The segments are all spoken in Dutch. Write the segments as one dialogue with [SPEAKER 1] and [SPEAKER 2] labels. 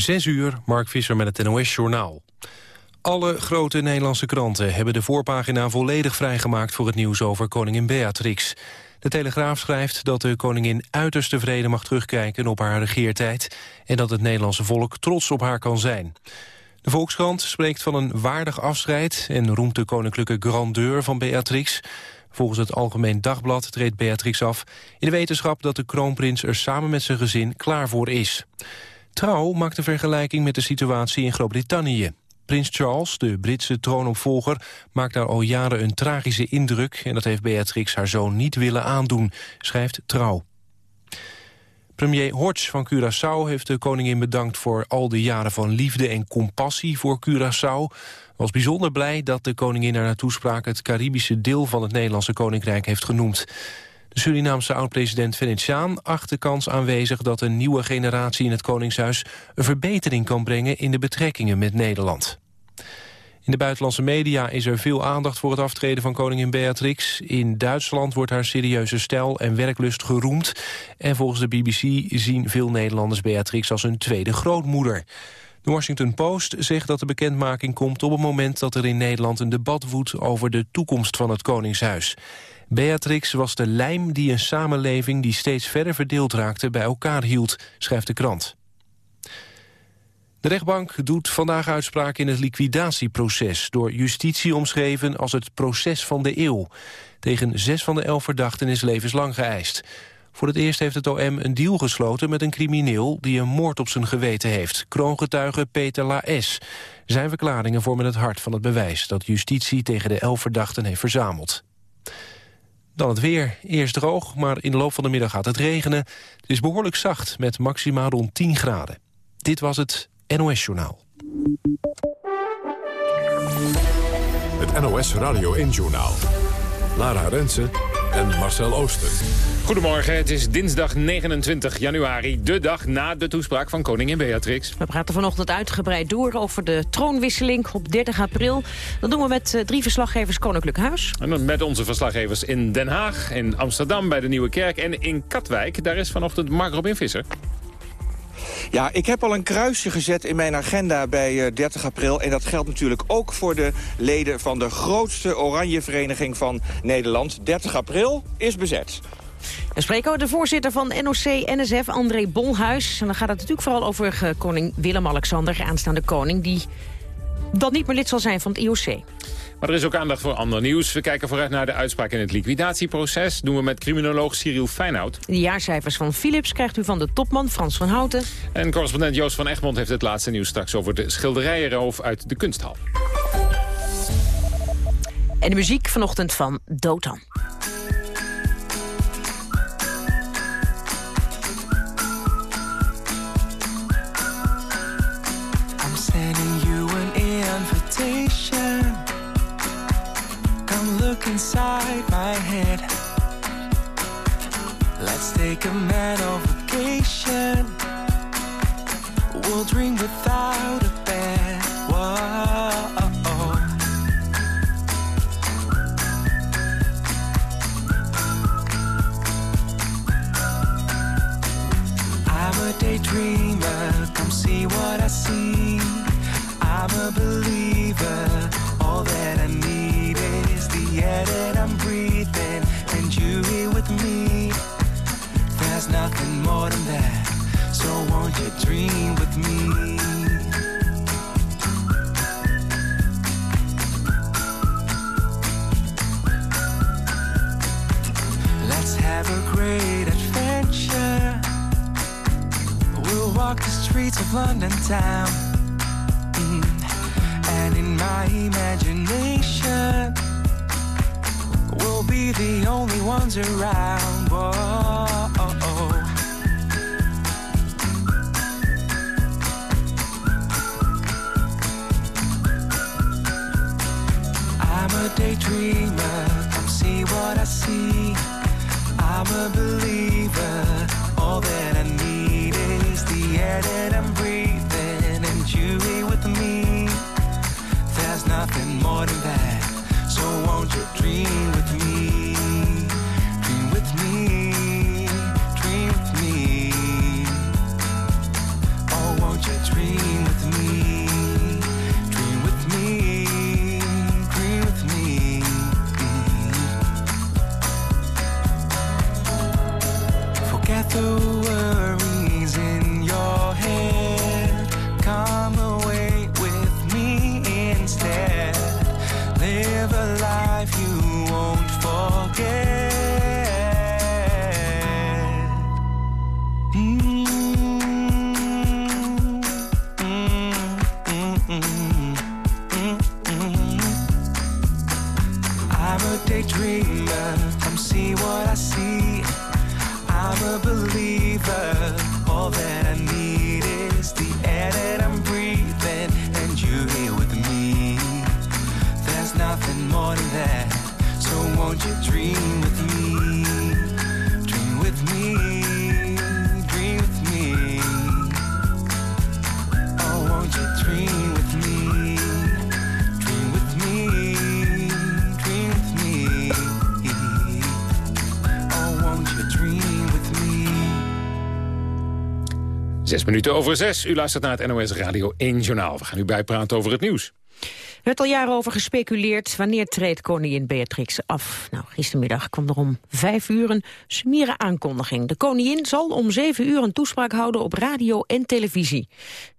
[SPEAKER 1] Zes uur, Mark Visser met het NOS-journaal. Alle grote Nederlandse kranten hebben de voorpagina volledig vrijgemaakt... voor het nieuws over koningin Beatrix. De Telegraaf schrijft dat de koningin uiterst tevreden mag terugkijken... op haar regeertijd en dat het Nederlandse volk trots op haar kan zijn. De Volkskrant spreekt van een waardig afscheid... en roemt de koninklijke grandeur van Beatrix... Volgens het Algemeen Dagblad treedt Beatrix af... in de wetenschap dat de kroonprins er samen met zijn gezin klaar voor is. Trouw maakt een vergelijking met de situatie in Groot-Brittannië. Prins Charles, de Britse troonopvolger, maakt daar al jaren een tragische indruk... en dat heeft Beatrix haar zoon niet willen aandoen, schrijft Trouw. Premier Hortz van Curaçao heeft de koningin bedankt voor al de jaren van liefde en compassie voor Curaçao. was bijzonder blij dat de koningin haar toespraak het Caribische deel van het Nederlandse koninkrijk heeft genoemd. De Surinaamse oud-president Venetiaan acht de kans aanwezig dat een nieuwe generatie in het Koningshuis een verbetering kan brengen in de betrekkingen met Nederland. In de buitenlandse media is er veel aandacht voor het aftreden van koningin Beatrix. In Duitsland wordt haar serieuze stijl en werklust geroemd. En volgens de BBC zien veel Nederlanders Beatrix als een tweede grootmoeder. De Washington Post zegt dat de bekendmaking komt op het moment dat er in Nederland een debat woedt over de toekomst van het Koningshuis. Beatrix was de lijm die een samenleving die steeds verder verdeeld raakte bij elkaar hield, schrijft de krant. De rechtbank doet vandaag uitspraak in het liquidatieproces... door justitie omschreven als het proces van de eeuw. Tegen zes van de elf verdachten is levenslang geëist. Voor het eerst heeft het OM een deal gesloten met een crimineel... die een moord op zijn geweten heeft, kroongetuige Peter Laes. Zijn verklaringen vormen het hart van het bewijs... dat justitie tegen de elf verdachten heeft verzameld. Dan het weer. Eerst droog, maar in de loop van de middag gaat het regenen. Het is behoorlijk zacht, met maxima rond 10 graden. Dit was het NOS-journaal.
[SPEAKER 2] Het NOS Radio 1-journaal. Lara Rensen en Marcel Ooster.
[SPEAKER 3] Goedemorgen, het is dinsdag 29 januari, de dag na de toespraak van koningin Beatrix.
[SPEAKER 4] We praten vanochtend uitgebreid door over de troonwisseling op 30 april. Dat doen we met uh, drie verslaggevers Koninklijk Huis.
[SPEAKER 3] En met onze verslaggevers in Den Haag, in Amsterdam bij de Nieuwe Kerk en in Katwijk. Daar is vanochtend Mark Robin Visser.
[SPEAKER 5] Ja, ik heb al een kruisje gezet in mijn agenda bij 30 eh, april. En dat geldt natuurlijk ook voor de leden van de grootste oranje vereniging van Nederland. 30 april is bezet.
[SPEAKER 4] We spreken de voorzitter van NOC-NSF, André Bolhuis. En dan gaat het natuurlijk vooral over eh, koning Willem-Alexander, aanstaande koning... die dan niet meer lid zal zijn van het IOC.
[SPEAKER 3] Maar er is ook aandacht voor ander nieuws. We kijken vooruit naar de uitspraak in het liquidatieproces. Doen we met criminoloog Cyril Feinhout.
[SPEAKER 4] De jaarcijfers van Philips krijgt u van de topman Frans van Houten.
[SPEAKER 3] En correspondent Joost van Egmond heeft het laatste nieuws straks... over de schilderijenroof uit de kunsthal.
[SPEAKER 4] En de muziek vanochtend van Dotan. Inside my head. Let's take a man mental vacation. We'll dream without dream with me? Let's have a great adventure. We'll walk the streets of London town. Mm. And in my imagination we'll be the only ones around. Whoa. A daydreamer, come see what I see. I'm a believer, all that I need is the air that I'm breathing, and you here with me. There's nothing more than that. So won't you dream a daydreamer. Come see what I see. I'm a believer. All that I need is the air that I'm breathing, and you here with me. There's nothing more than that. So won't you dream
[SPEAKER 3] Zes minuten over zes. U luistert naar het NOS Radio 1 Journaal. We gaan u bijpraten over het nieuws.
[SPEAKER 6] Er werd al jaren over gespeculeerd wanneer treedt koningin Beatrix af. Nou, gistermiddag kwam er om vijf uur een smiere aankondiging. De koningin zal om zeven uur een toespraak houden op radio en televisie.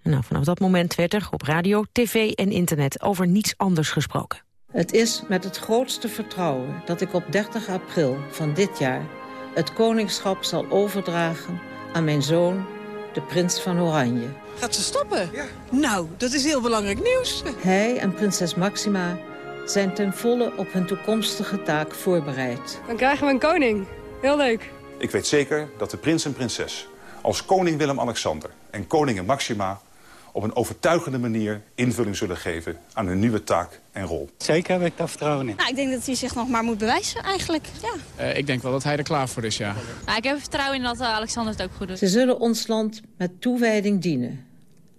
[SPEAKER 6] Nou, vanaf dat moment werd er op radio, tv en internet over niets anders gesproken.
[SPEAKER 7] Het is met het grootste vertrouwen dat ik op 30 april van dit jaar... het koningschap zal overdragen aan mijn zoon, de prins van Oranje.
[SPEAKER 8] Gaat ze stoppen? Nou, dat is heel belangrijk nieuws.
[SPEAKER 7] Hij en prinses Maxima zijn ten volle op hun toekomstige taak voorbereid.
[SPEAKER 9] Dan krijgen we een koning. Heel leuk.
[SPEAKER 10] Ik weet zeker dat de prins en prinses als koning Willem-Alexander en koningin Maxima op een overtuigende manier invulling zullen geven aan hun nieuwe taak en rol.
[SPEAKER 11] Zeker heb ik daar vertrouwen in.
[SPEAKER 12] Nou, ik denk dat hij zich nog maar moet bewijzen eigenlijk. Ja.
[SPEAKER 13] Uh, ik denk wel dat hij er klaar voor is, ja.
[SPEAKER 12] Nou, ik heb vertrouwen in dat uh, Alexander het ook goed doet.
[SPEAKER 7] Ze zullen ons land met toewijding dienen.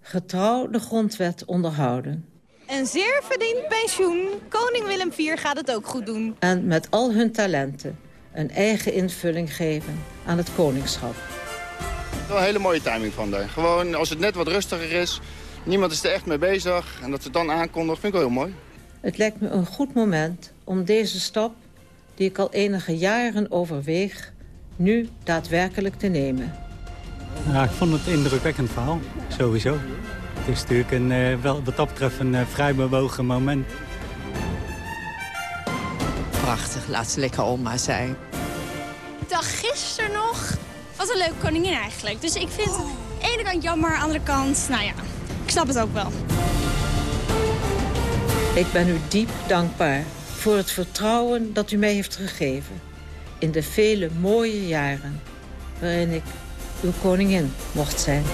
[SPEAKER 7] Getrouw de grondwet onderhouden.
[SPEAKER 14] Een zeer verdiend pensioen. Koning Willem IV gaat het ook goed doen.
[SPEAKER 7] En met al hun talenten een eigen invulling geven aan het koningschap.
[SPEAKER 15] Wel een hele mooie timing van daar. Gewoon als het net wat rustiger is, niemand is er echt mee bezig... en dat ze het dan aankondigt, vind ik wel heel mooi.
[SPEAKER 7] Het lijkt me een goed moment om deze stap, die ik al enige jaren overweeg... nu daadwerkelijk te nemen.
[SPEAKER 11] Ja, ik vond het een indrukwekkend verhaal, sowieso. Het is natuurlijk een, uh, wel, wat dat betreft een uh, vrij bewogen moment.
[SPEAKER 8] Prachtig, laat ze lekker oma zijn.
[SPEAKER 12] Ik dacht gisteren wat een leuke koningin eigenlijk. Dus ik vind het aan de ene kant jammer, aan de andere kant, nou ja, ik snap het ook wel.
[SPEAKER 7] Ik ben u diep dankbaar voor het vertrouwen dat u mij heeft gegeven... in de vele mooie jaren waarin ik uw koningin mocht zijn.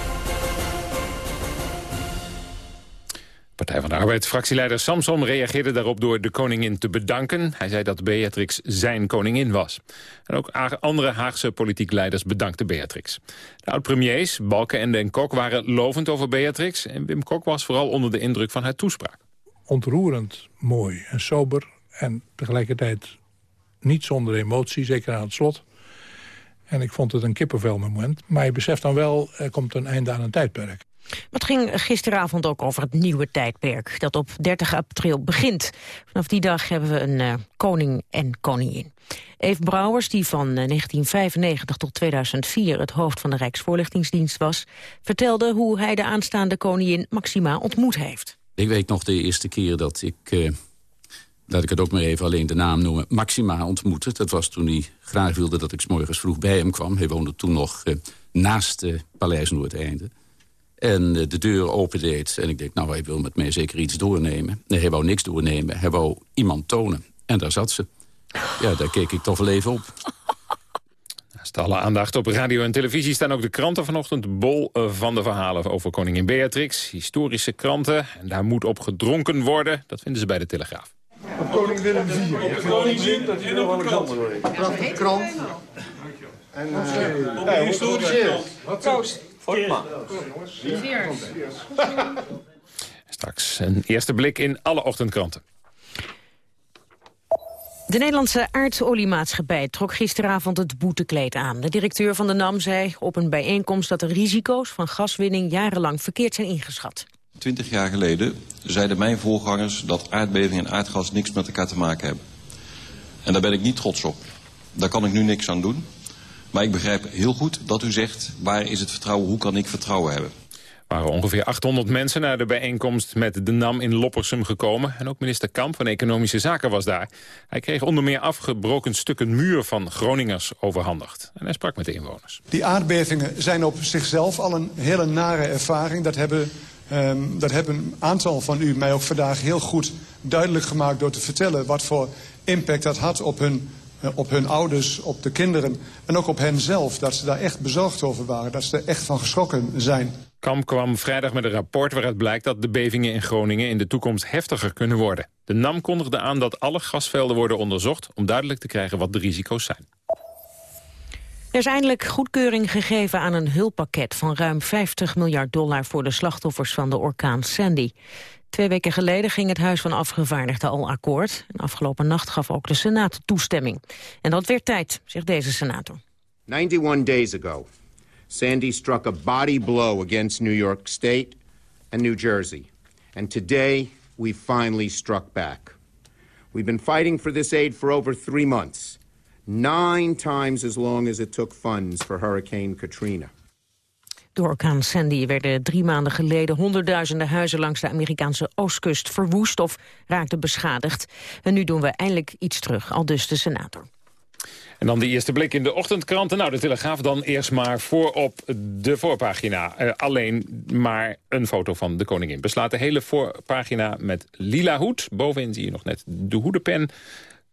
[SPEAKER 3] Partij van de Arbeid fractieleider Samson reageerde daarop door de koningin te bedanken. Hij zei dat Beatrix zijn koningin was. En ook andere Haagse politiek leiders bedankten Beatrix. De oud-premiers Balkenende en Kok waren lovend over Beatrix. En Wim Kok was vooral onder de indruk van haar toespraak.
[SPEAKER 16] Ontroerend mooi en sober en tegelijkertijd niet zonder emotie, zeker aan het slot. En ik vond het een kippenvel moment. Maar je beseft dan wel, er komt een einde aan een tijdperk.
[SPEAKER 6] Het ging gisteravond ook over het nieuwe tijdperk... dat op 30 april begint. Vanaf die dag hebben we een uh, koning en koningin. Eve Brouwers, die van uh, 1995 tot 2004 het hoofd van de Rijksvoorlichtingsdienst was... vertelde hoe hij de aanstaande koningin Maxima ontmoet heeft.
[SPEAKER 17] Ik weet nog de eerste keer dat ik... Uh, laat ik het ook maar even alleen de naam noemen, Maxima ontmoette. Dat was toen hij graag wilde dat ik 's morgens vroeg bij hem kwam. Hij woonde toen nog naast uh, Paleis Noordeinde. En uh, de deur opendeed. En ik denk, nou, hij wil met mij zeker iets doornemen. Nee, hij wou niks doornemen. Hij wou iemand tonen. En daar zat ze. Ja, daar keek ik toch wel even op.
[SPEAKER 3] Naast alle aandacht op radio en televisie staan ook de kranten vanochtend bol van de verhalen over koningin Beatrix. Historische kranten. En daar moet op gedronken worden. Dat vinden ze bij de Telegraaf.
[SPEAKER 18] Op koning Willem IV. Op koning Willem dat je op Alexander
[SPEAKER 15] Prachtige krant.
[SPEAKER 18] En uh, op de historische krant.
[SPEAKER 3] Straks een eerste blik in alle ochtendkranten.
[SPEAKER 6] De Nederlandse aardoliemaatschappij trok gisteravond het boetekleed aan. De directeur van de NAM zei op een bijeenkomst dat de risico's van gaswinning jarenlang verkeerd zijn ingeschat.
[SPEAKER 19] Twintig jaar geleden zeiden mijn voorgangers dat aardbeving en aardgas niks met elkaar te maken hebben. En daar ben ik niet trots op. Daar kan ik nu niks aan doen. Maar ik begrijp heel goed dat u zegt, waar is het vertrouwen, hoe kan ik vertrouwen hebben?
[SPEAKER 3] Er waren ongeveer 800 mensen naar de bijeenkomst met de NAM in Loppersum gekomen. En ook minister Kamp van Economische Zaken was daar. Hij kreeg onder meer afgebroken stukken muur van Groningers overhandigd. En hij sprak met de inwoners.
[SPEAKER 20] Die aardbevingen zijn op zichzelf al een hele nare ervaring. Dat hebben, um, dat hebben een aantal van u mij ook vandaag heel goed duidelijk gemaakt... door te vertellen wat voor impact dat had op hun op hun ouders, op de kinderen en ook op hen zelf. Dat ze daar echt bezorgd over waren, dat ze er echt van geschrokken zijn.
[SPEAKER 3] Kamp kwam vrijdag met een rapport waaruit blijkt dat de bevingen in Groningen in de toekomst heftiger kunnen worden. De NAM kondigde aan dat alle gasvelden worden onderzocht om duidelijk te krijgen wat de risico's zijn.
[SPEAKER 6] Er is eindelijk goedkeuring gegeven aan een hulppakket van ruim 50 miljard dollar voor de slachtoffers van de orkaan Sandy. Twee weken geleden ging het Huis van Afgevaardigden al akkoord. En afgelopen nacht gaf ook de Senaat toestemming. En dat werd tijd, zegt deze senator.
[SPEAKER 21] 91 days ago, Sandy struck a body blow against New York State and New Jersey. And today, we finally struck back. We've been fighting for this aid for over three months. Nine times as long as it took funds for Hurricane Katrina.
[SPEAKER 6] Door orkaan Sandy werden drie maanden geleden honderdduizenden huizen langs de Amerikaanse oostkust verwoest of raakten beschadigd. En nu doen we eindelijk iets terug, al dus de senator.
[SPEAKER 3] En dan de eerste blik in de ochtendkranten. Nou, de Telegraaf dan eerst maar voor op de voorpagina. Uh, alleen maar een foto van de koningin. Beslaat de hele voorpagina met lila hoed. Bovenin zie je nog net de hoedenpen.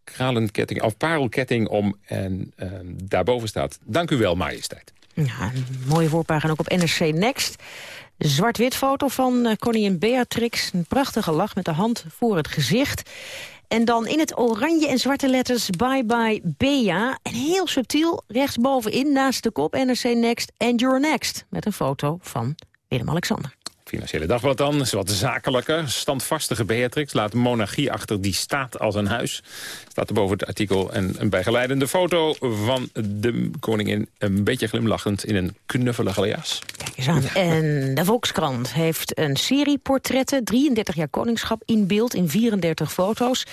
[SPEAKER 3] Kralenketting of parelketting om. En uh, daarboven staat, dank u wel, majesteit.
[SPEAKER 6] Ja, een mooie voorpagina ook op NRC Next. Zwart-wit foto van uh, koningin Beatrix. Een prachtige lach met de hand voor het gezicht. En dan in het oranje en zwarte letters Bye Bye Bea. En heel subtiel rechtsbovenin naast de kop NRC Next and You're Next. Met een foto van Willem-Alexander.
[SPEAKER 3] Financiële Dagblad dan, is wat zakelijker. Standvastige Beatrix laat monarchie achter die staat als een huis. Staat er boven het artikel en een bijgeleidende foto van de koningin... een beetje glimlachend in een knuffelige jas.
[SPEAKER 6] Kijk eens aan. En de Volkskrant heeft een serie portretten... 33 jaar koningschap in beeld in 34 foto's.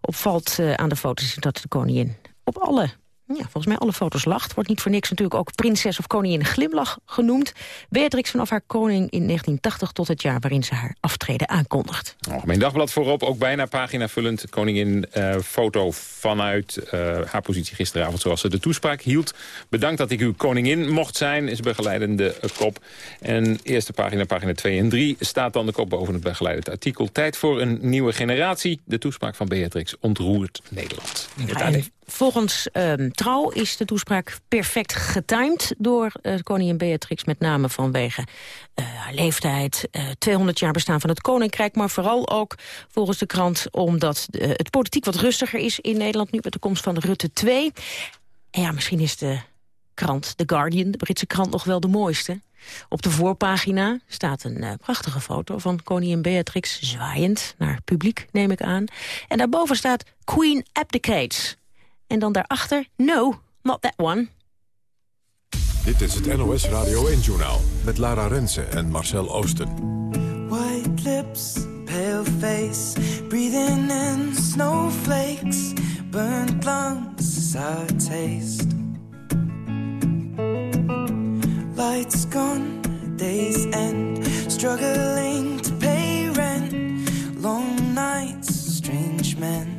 [SPEAKER 6] Opvalt uh, aan de foto's dat de koningin op alle ja, volgens mij alle foto's lacht. Wordt niet voor niks natuurlijk ook prinses of koningin Glimlach genoemd. Beatrix vanaf haar koning in 1980 tot het jaar waarin ze haar aftreden aankondigt.
[SPEAKER 3] Algemeen Dagblad voorop, ook bijna paginavullend. Koningin uh, foto vanuit uh, haar positie gisteravond zoals ze de toespraak hield. Bedankt dat ik uw koningin mocht zijn, is begeleidende kop. En eerste pagina, pagina 2 en 3, staat dan de kop boven het begeleidend artikel. Tijd voor een nieuwe generatie. De toespraak van Beatrix ontroert Nederland.
[SPEAKER 6] Ja, volgens um, Trouw is de toespraak perfect getimed door uh, koningin Beatrix... met name vanwege uh, haar leeftijd, uh, 200 jaar bestaan van het koninkrijk... maar vooral ook volgens de krant omdat het politiek wat rustiger is in Nederland... nu met de komst van Rutte 2. En ja, misschien is de krant, The Guardian, de Britse krant, nog wel de mooiste... Op de voorpagina staat een prachtige foto van koningin Beatrix... zwaaiend naar publiek, neem ik aan. En daarboven staat Queen abdicates. En dan daarachter, no, not that one.
[SPEAKER 2] Dit is het NOS Radio 1-journaal met Lara Rensen en Marcel Oosten.
[SPEAKER 22] White lips, pale face, breathing in snowflakes, burnt lungs, sour taste. Lights gone, days end, struggling to pay rent, long nights, strange men.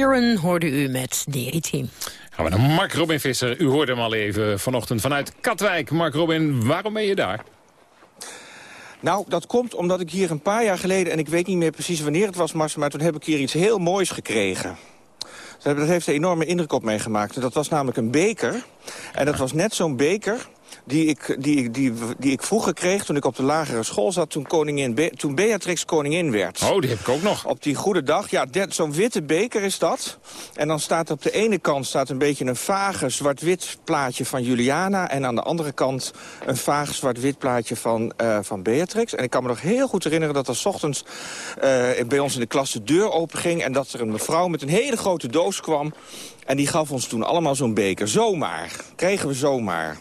[SPEAKER 6] Sheeran hoorde u met The A-Team.
[SPEAKER 3] Gaan we naar Mark Robin Visser. U hoorde hem al even vanochtend vanuit Katwijk. Mark Robin, waarom ben je daar?
[SPEAKER 5] Nou, dat komt omdat ik hier een paar jaar geleden... en ik weet niet meer precies wanneer het was, Mars... maar toen heb ik hier iets heel moois gekregen. Dat heeft een enorme indruk op mij gemaakt. Dat was namelijk een beker. En dat was net zo'n beker die ik, die, die, die ik vroeger kreeg toen ik op de lagere school zat... toen, koningin Be- toen Beatrix koningin werd.
[SPEAKER 3] Oh, die heb ik ook nog.
[SPEAKER 5] Op die goede dag. Ja, zo'n witte beker is dat. En dan staat op de ene kant staat een beetje een vage zwart-wit plaatje van Juliana... en aan de andere kant een vaag zwart-wit plaatje van, eh, van Beatrix. En ik kan me nog heel goed herinneren dat er 's ochtends eh, bij ons in de klas de deur openging... en dat er een mevrouw met een hele grote doos kwam... en die gaf ons toen allemaal zo'n beker. Zomaar. Kregen we zomaar.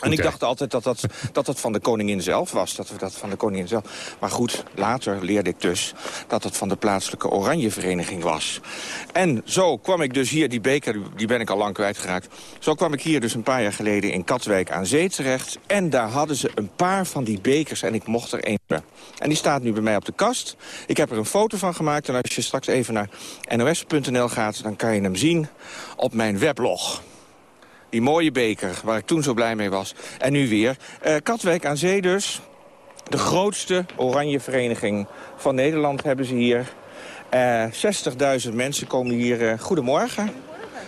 [SPEAKER 5] En ik dacht altijd dat dat, dat dat van de koningin zelf was. Dat we dat van de koningin zelf. Maar goed, later leerde ik dus dat het van de plaatselijke Oranjevereniging was. En zo kwam ik dus hier, die beker, die ben ik al lang kwijtgeraakt. Zo kwam ik hier dus een paar jaar geleden in Katwijk aan Zee terecht. En daar hadden ze een paar van die bekers en ik mocht er één. hebben. En die staat nu bij mij op de kast. Ik heb er een foto van gemaakt. En als je straks even naar nos.nl gaat, dan kan je hem zien op mijn weblog. Die mooie beker, waar ik toen zo blij mee was. En nu weer. Eh, Katwijk aan Zee dus. De grootste oranje vereniging van Nederland hebben ze hier. Eh 60.000 mensen komen hier. eh, goedemorgen.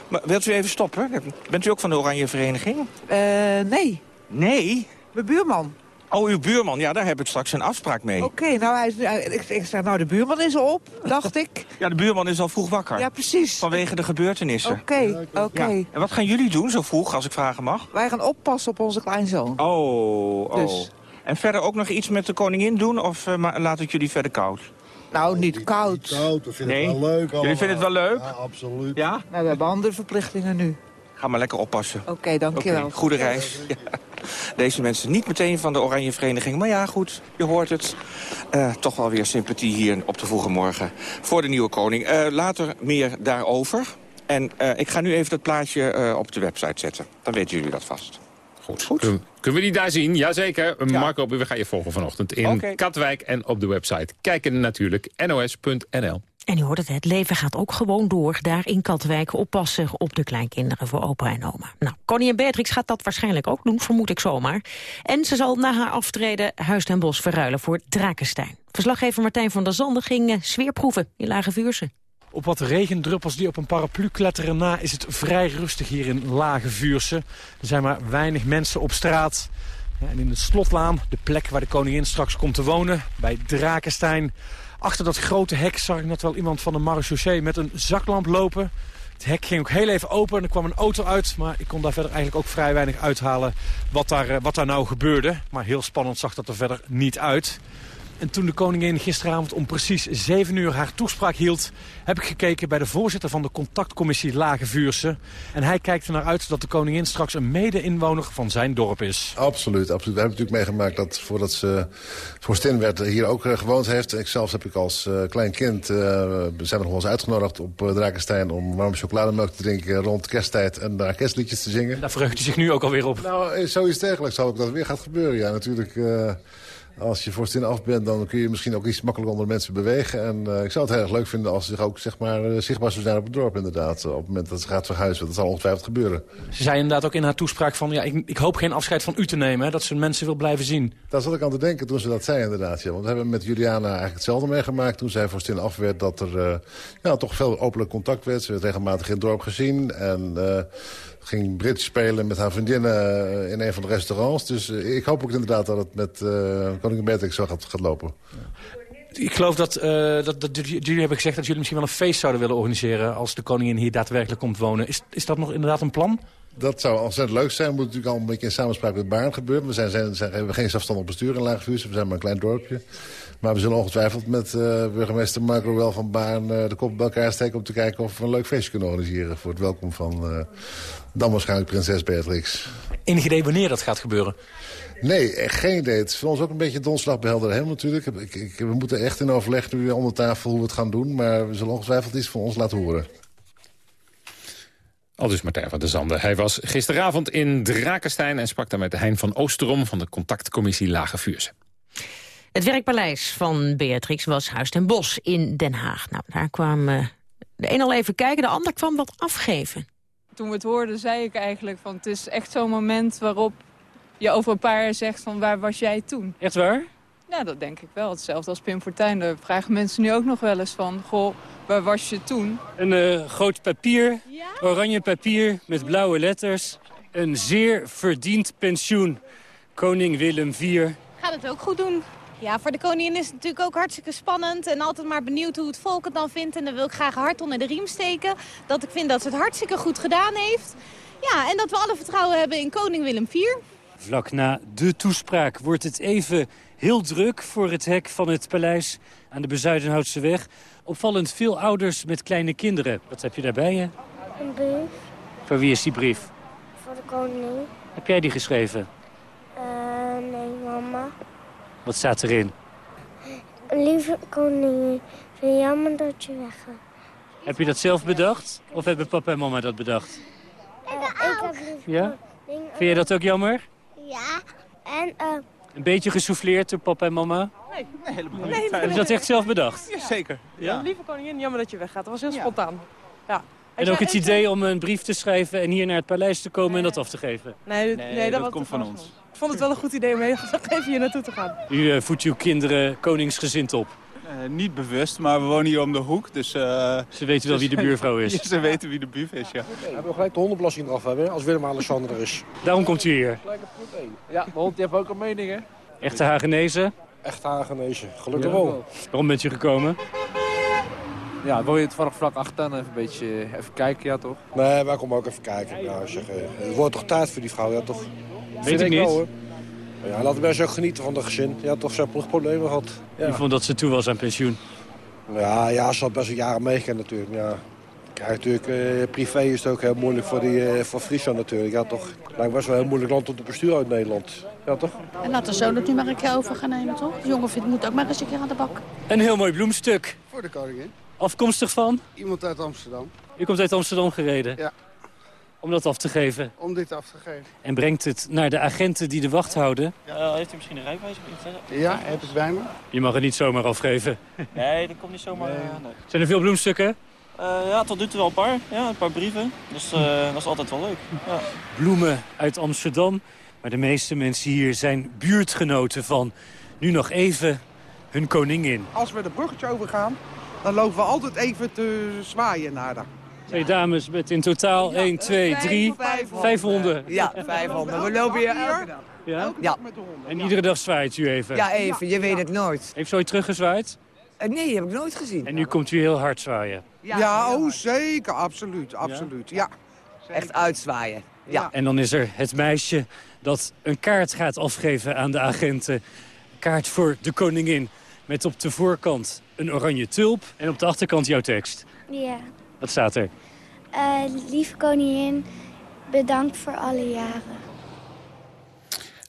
[SPEAKER 5] Maar wilt u even stoppen? Bent u ook van de oranje vereniging?
[SPEAKER 23] Eh, nee.
[SPEAKER 5] Nee?
[SPEAKER 23] Mijn buurman.
[SPEAKER 5] Oh, uw buurman. Ja, daar heb ik straks een afspraak mee.
[SPEAKER 23] Oké, nou, hij is, hij- ik, ik zeg, nou, de buurman is op, dacht ik.
[SPEAKER 5] Ja, de buurman is al vroeg wakker.
[SPEAKER 23] Ja, precies.
[SPEAKER 5] Vanwege de gebeurtenissen.
[SPEAKER 23] Oké, oké.
[SPEAKER 5] Ja. En wat gaan jullie doen zo vroeg, als ik vragen mag?
[SPEAKER 23] Wij gaan oppassen op onze kleinzoon.
[SPEAKER 5] Oh, oh.
[SPEAKER 23] Dus.
[SPEAKER 5] En verder ook nog iets met de koningin doen? Of eh, laat ik jullie verder koud?
[SPEAKER 23] Nou, niet koud.
[SPEAKER 24] Koud, we vinden
[SPEAKER 5] Nee?
[SPEAKER 24] het wel leuk
[SPEAKER 5] Jullie
[SPEAKER 24] allemaal.
[SPEAKER 5] vinden het wel leuk?
[SPEAKER 24] Ja, absoluut.
[SPEAKER 5] Ja?
[SPEAKER 23] Nou, we hebben andere verplichtingen nu.
[SPEAKER 5] Ga maar lekker oppassen.
[SPEAKER 23] Oké, dankjewel.
[SPEAKER 5] Goede reis. Ja. Deze mensen niet meteen van de Oranje Vereniging. Maar ja, goed, je hoort het. Eh, toch wel weer sympathie hier op de vroege morgen voor de nieuwe koning. Eh, later meer daarover. En eh, ik ga nu even dat plaatje op de website zetten. Dan weten jullie dat vast.
[SPEAKER 3] Goed. Kunnen, kunnen we die daar zien? Jazeker. Marco, we gaan je volgen vanochtend in. Katwijk en op de website. Kijken natuurlijk nos.nl.
[SPEAKER 6] En u hoort het, het leven gaat ook gewoon door. Daar in Katwijk oppassen op de kleinkinderen voor opa en oma. Nou, koningin Beatrix gaat dat waarschijnlijk ook doen, vermoed ik zomaar. En ze zal na haar aftreden Huis ten Bos verruilen voor Drakenstein. Verslaggever Martijn van der Zanden ging eh, sfeerproeven in Lage Vuurse.
[SPEAKER 25] Op wat regendruppels die op een paraplu kletteren na is het vrij rustig hier in Lage Vuurse. Er zijn maar weinig mensen op straat. En in de slotlaan, de plek waar de koningin straks komt te wonen, bij Drakenstein. Achter dat grote hek zag ik net wel iemand van de marechaussee met een zaklamp lopen. Het hek ging ook heel even open en er kwam een auto uit. Maar ik kon daar verder eigenlijk ook vrij weinig uithalen wat daar, eh, wat daar nou gebeurde. Maar heel spannend zag dat er verder niet uit. En toen de koningin gisteravond om precies 7 uur haar toespraak hield... heb ik gekeken bij de voorzitter van de contactcommissie Lage Vuurse. En hij kijkt er naar uit dat de koningin straks een mede-inwoner van zijn dorp is.
[SPEAKER 26] Absoluut, absoluut. We hebben natuurlijk meegemaakt dat voordat ze vorstin werd... hier ook eh, gewoond heeft. Ik zelf heb ik als uh, klein kind... Uh, zijn we nog wel eens uitgenodigd op uh, Drakenstein... om warme chocolademelk te drinken rond kersttijd... en daar kerstliedjes te zingen.
[SPEAKER 25] Daar verheugt u zich nu ook alweer op.
[SPEAKER 26] Nou, zoiets dergelijks zal ook dat weer gaat gebeuren. Ja, natuurlijk als je vorstin af bent, dan kun je misschien ook iets makkelijker onder mensen bewegen. En uh, ik zou het heel erg leuk vinden als ze zich ook zeg maar, uh, zichtbaar zou zijn op het dorp inderdaad. Op het moment dat ze gaat verhuizen. Dat zal ongetwijfeld gebeuren.
[SPEAKER 25] Ze zei inderdaad ook in haar toespraak van... ja, ik, ik hoop geen afscheid van u te nemen, hè, dat ze mensen wil blijven zien.
[SPEAKER 26] Daar zat ik aan te denken toen ze dat zei inderdaad. Ja. Want we hebben met Juliana eigenlijk hetzelfde meegemaakt. Toen zij vorstin af werd dat er uh, ja, toch veel openlijk contact werd. Ze werd regelmatig in het dorp gezien. En ging Brits spelen met haar vriendinnen in een van de restaurants. Dus ik hoop ook inderdaad dat het met uh, koningin Beatrix zo gaat, gaat lopen.
[SPEAKER 25] Ik geloof dat, uh, dat, dat, jullie hebben gezegd dat jullie misschien wel een feest zouden willen organiseren... als de koningin hier daadwerkelijk komt wonen. Is, is dat nog inderdaad een plan?
[SPEAKER 26] Dat zou ontzettend leuk zijn. Moet natuurlijk al een beetje in samenspraak met Baarn gebeuren. We zijn, zijn, zijn, hebben geen zelfstandig bestuur in Laagvuurs. We zijn maar een klein dorpje. Maar we zullen ongetwijfeld met uh, burgemeester Marco Wel van Baarn... Uh, de kop bij elkaar steken om te kijken of we een leuk feestje kunnen organiseren... voor het welkom van uh, dan waarschijnlijk prinses Beatrix.
[SPEAKER 25] Enig idee wanneer dat gaat gebeuren?
[SPEAKER 26] Nee, geen idee. Het is voor ons ook een beetje donderslag bij helder natuurlijk. Ik, ik, we moeten echt in overleg nu onder tafel hoe we het gaan doen. Maar we zullen ongetwijfeld iets van ons laten horen.
[SPEAKER 3] Al dus Martijn van der Zande. Hij was gisteravond in Drakenstein... en sprak daar met Hein van Oosterom van de contactcommissie Lage Vuurse.
[SPEAKER 6] Het werkpaleis van Beatrix was Huis ten Bos in Den Haag. Nou, daar kwam uh, de een al even kijken, de ander kwam wat afgeven.
[SPEAKER 27] Toen we het hoorden, zei ik eigenlijk van... het is echt zo'n moment waarop je over een paar jaar zegt van waar was jij toen?
[SPEAKER 25] Echt waar?
[SPEAKER 27] Ja, dat denk ik wel. Hetzelfde als Pim Fortuyn. Daar vragen mensen nu ook nog wel eens van... goh, waar was je toen?
[SPEAKER 25] Een uh, groot papier, ja? oranje papier met blauwe letters. Een zeer verdiend pensioen. Koning Willem IV.
[SPEAKER 14] Gaat het ook goed doen? Ja, voor de koningin is het natuurlijk ook hartstikke spannend. En altijd maar benieuwd hoe het volk het dan vindt. En dan wil ik graag hard onder de riem steken. Dat ik vind dat ze het hartstikke goed gedaan heeft. Ja, en dat we alle vertrouwen hebben in koning Willem IV.
[SPEAKER 25] Vlak na de toespraak wordt het even heel druk voor het hek van het paleis aan de Bezuidenhoutse weg. Opvallend veel ouders met kleine kinderen. Wat heb je daarbij je?
[SPEAKER 28] Een brief.
[SPEAKER 25] Voor wie is die brief?
[SPEAKER 28] Voor de koningin.
[SPEAKER 25] Heb jij die geschreven? Wat staat erin?
[SPEAKER 28] Lieve koningin, ik vind het jammer dat je weggaat.
[SPEAKER 25] Heb je dat zelf bedacht? Of hebben papa en mama dat bedacht?
[SPEAKER 28] Uh, ik heb
[SPEAKER 25] ja? Vind je dat ook jammer?
[SPEAKER 28] Ja, en... Uh...
[SPEAKER 25] Een beetje gesouffleerd door papa en mama?
[SPEAKER 29] Nee, nee helemaal niet.
[SPEAKER 25] Nee, nee, Heb je dat echt zelf bedacht?
[SPEAKER 29] Ja, zeker. Ja. Lieve koningin, jammer dat je weggaat. Dat was heel spontaan. Ja.
[SPEAKER 25] En ook het idee om een brief te schrijven en hier naar het paleis te komen en dat af te geven?
[SPEAKER 29] Nee, nee, nee dat, dat komt van ons. Ik vond het wel een goed idee om even hier naartoe te gaan.
[SPEAKER 25] U uh, voedt uw kinderen koningsgezind op?
[SPEAKER 29] Uh, niet bewust, maar we wonen hier om de hoek. Dus, uh,
[SPEAKER 25] ze weten wel wie de buurvrouw is?
[SPEAKER 29] Ja, ze weten wie de buur is, ja.
[SPEAKER 18] We hebben gelijk de hondenbelasting eraf hebben, als Willem-Alexander is.
[SPEAKER 25] Daarom komt u hier?
[SPEAKER 18] Ja, de hond heeft ook een mening, hè?
[SPEAKER 25] Echte Hagenezen?
[SPEAKER 18] Echte Hagenezen, gelukkig ja, wel.
[SPEAKER 25] Waarom bent u gekomen?
[SPEAKER 18] Ja, wil je het vanaf vlak achter even een beetje even kijken, ja toch? Nee, wij komen ook even kijken. Ja, zeg, het wordt toch tijd voor die vrouw, ja toch?
[SPEAKER 25] Weet Vind ik niet. Wel, hoor.
[SPEAKER 18] Ja, laten mensen ook genieten van de gezin. Ja, toch, ze hebben problemen gehad. Ja.
[SPEAKER 25] U vond dat ze toe was aan pensioen?
[SPEAKER 18] Ja, ja ze had best een jaren meegegaan natuurlijk. Ja. Kijk, natuurlijk, eh, privé is het ook heel moeilijk voor, die, eh, voor Friesland natuurlijk. Ja, toch? Lijkt best wel een heel moeilijk land om te besturen uit Nederland. Ja, toch?
[SPEAKER 30] En laat de zoon het nu maar een keer over gaan nemen, toch? De jongen vindt, moet ook maar eens een keer aan de bak.
[SPEAKER 25] Een heel mooi bloemstuk.
[SPEAKER 18] Voor de koningin.
[SPEAKER 25] Afkomstig van?
[SPEAKER 18] Iemand uit Amsterdam.
[SPEAKER 25] U komt uit Amsterdam gereden?
[SPEAKER 18] Ja.
[SPEAKER 25] Om dat af te geven?
[SPEAKER 18] Om dit af te geven.
[SPEAKER 25] En brengt het naar de agenten die de wacht houden?
[SPEAKER 30] Ja, heeft u misschien een rijbewijs?
[SPEAKER 18] Ja, heb ik bij me.
[SPEAKER 25] Je mag het niet zomaar afgeven.
[SPEAKER 30] Nee, dat komt niet zomaar. Nee. Nee.
[SPEAKER 25] Zijn er veel bloemstukken?
[SPEAKER 30] Uh, ja, tot nu toe wel een paar. Ja, een paar brieven. Dus uh, dat is altijd wel leuk. Ja.
[SPEAKER 25] Bloemen uit Amsterdam. Maar de meeste mensen hier zijn buurtgenoten van nu nog even hun koningin.
[SPEAKER 18] Als we de bruggetje overgaan, dan lopen we altijd even te zwaaien naar haar.
[SPEAKER 25] Twee dames met in totaal 1, 2, 3, 5 honden.
[SPEAKER 31] Ja, 500. We lopen hier elke dag.
[SPEAKER 25] Ja? ja. En iedere dag zwaait u even?
[SPEAKER 31] Ja, even. Je weet het nooit.
[SPEAKER 25] Heeft u teruggezwaaid?
[SPEAKER 31] Uh, nee, heb ik nooit gezien.
[SPEAKER 25] En nu komt u heel hard zwaaien?
[SPEAKER 18] Ja, ja oh zeker. Absoluut. Absoluut. Ja.
[SPEAKER 31] ja. Echt uitzwaaien. Ja.
[SPEAKER 25] En dan is er het meisje dat een kaart gaat afgeven aan de agenten. Kaart voor de koningin. Met op de voorkant een oranje tulp en op de achterkant jouw tekst.
[SPEAKER 32] Ja.
[SPEAKER 25] Wat staat er?
[SPEAKER 32] Eh, lieve koningin, bedankt voor alle jaren.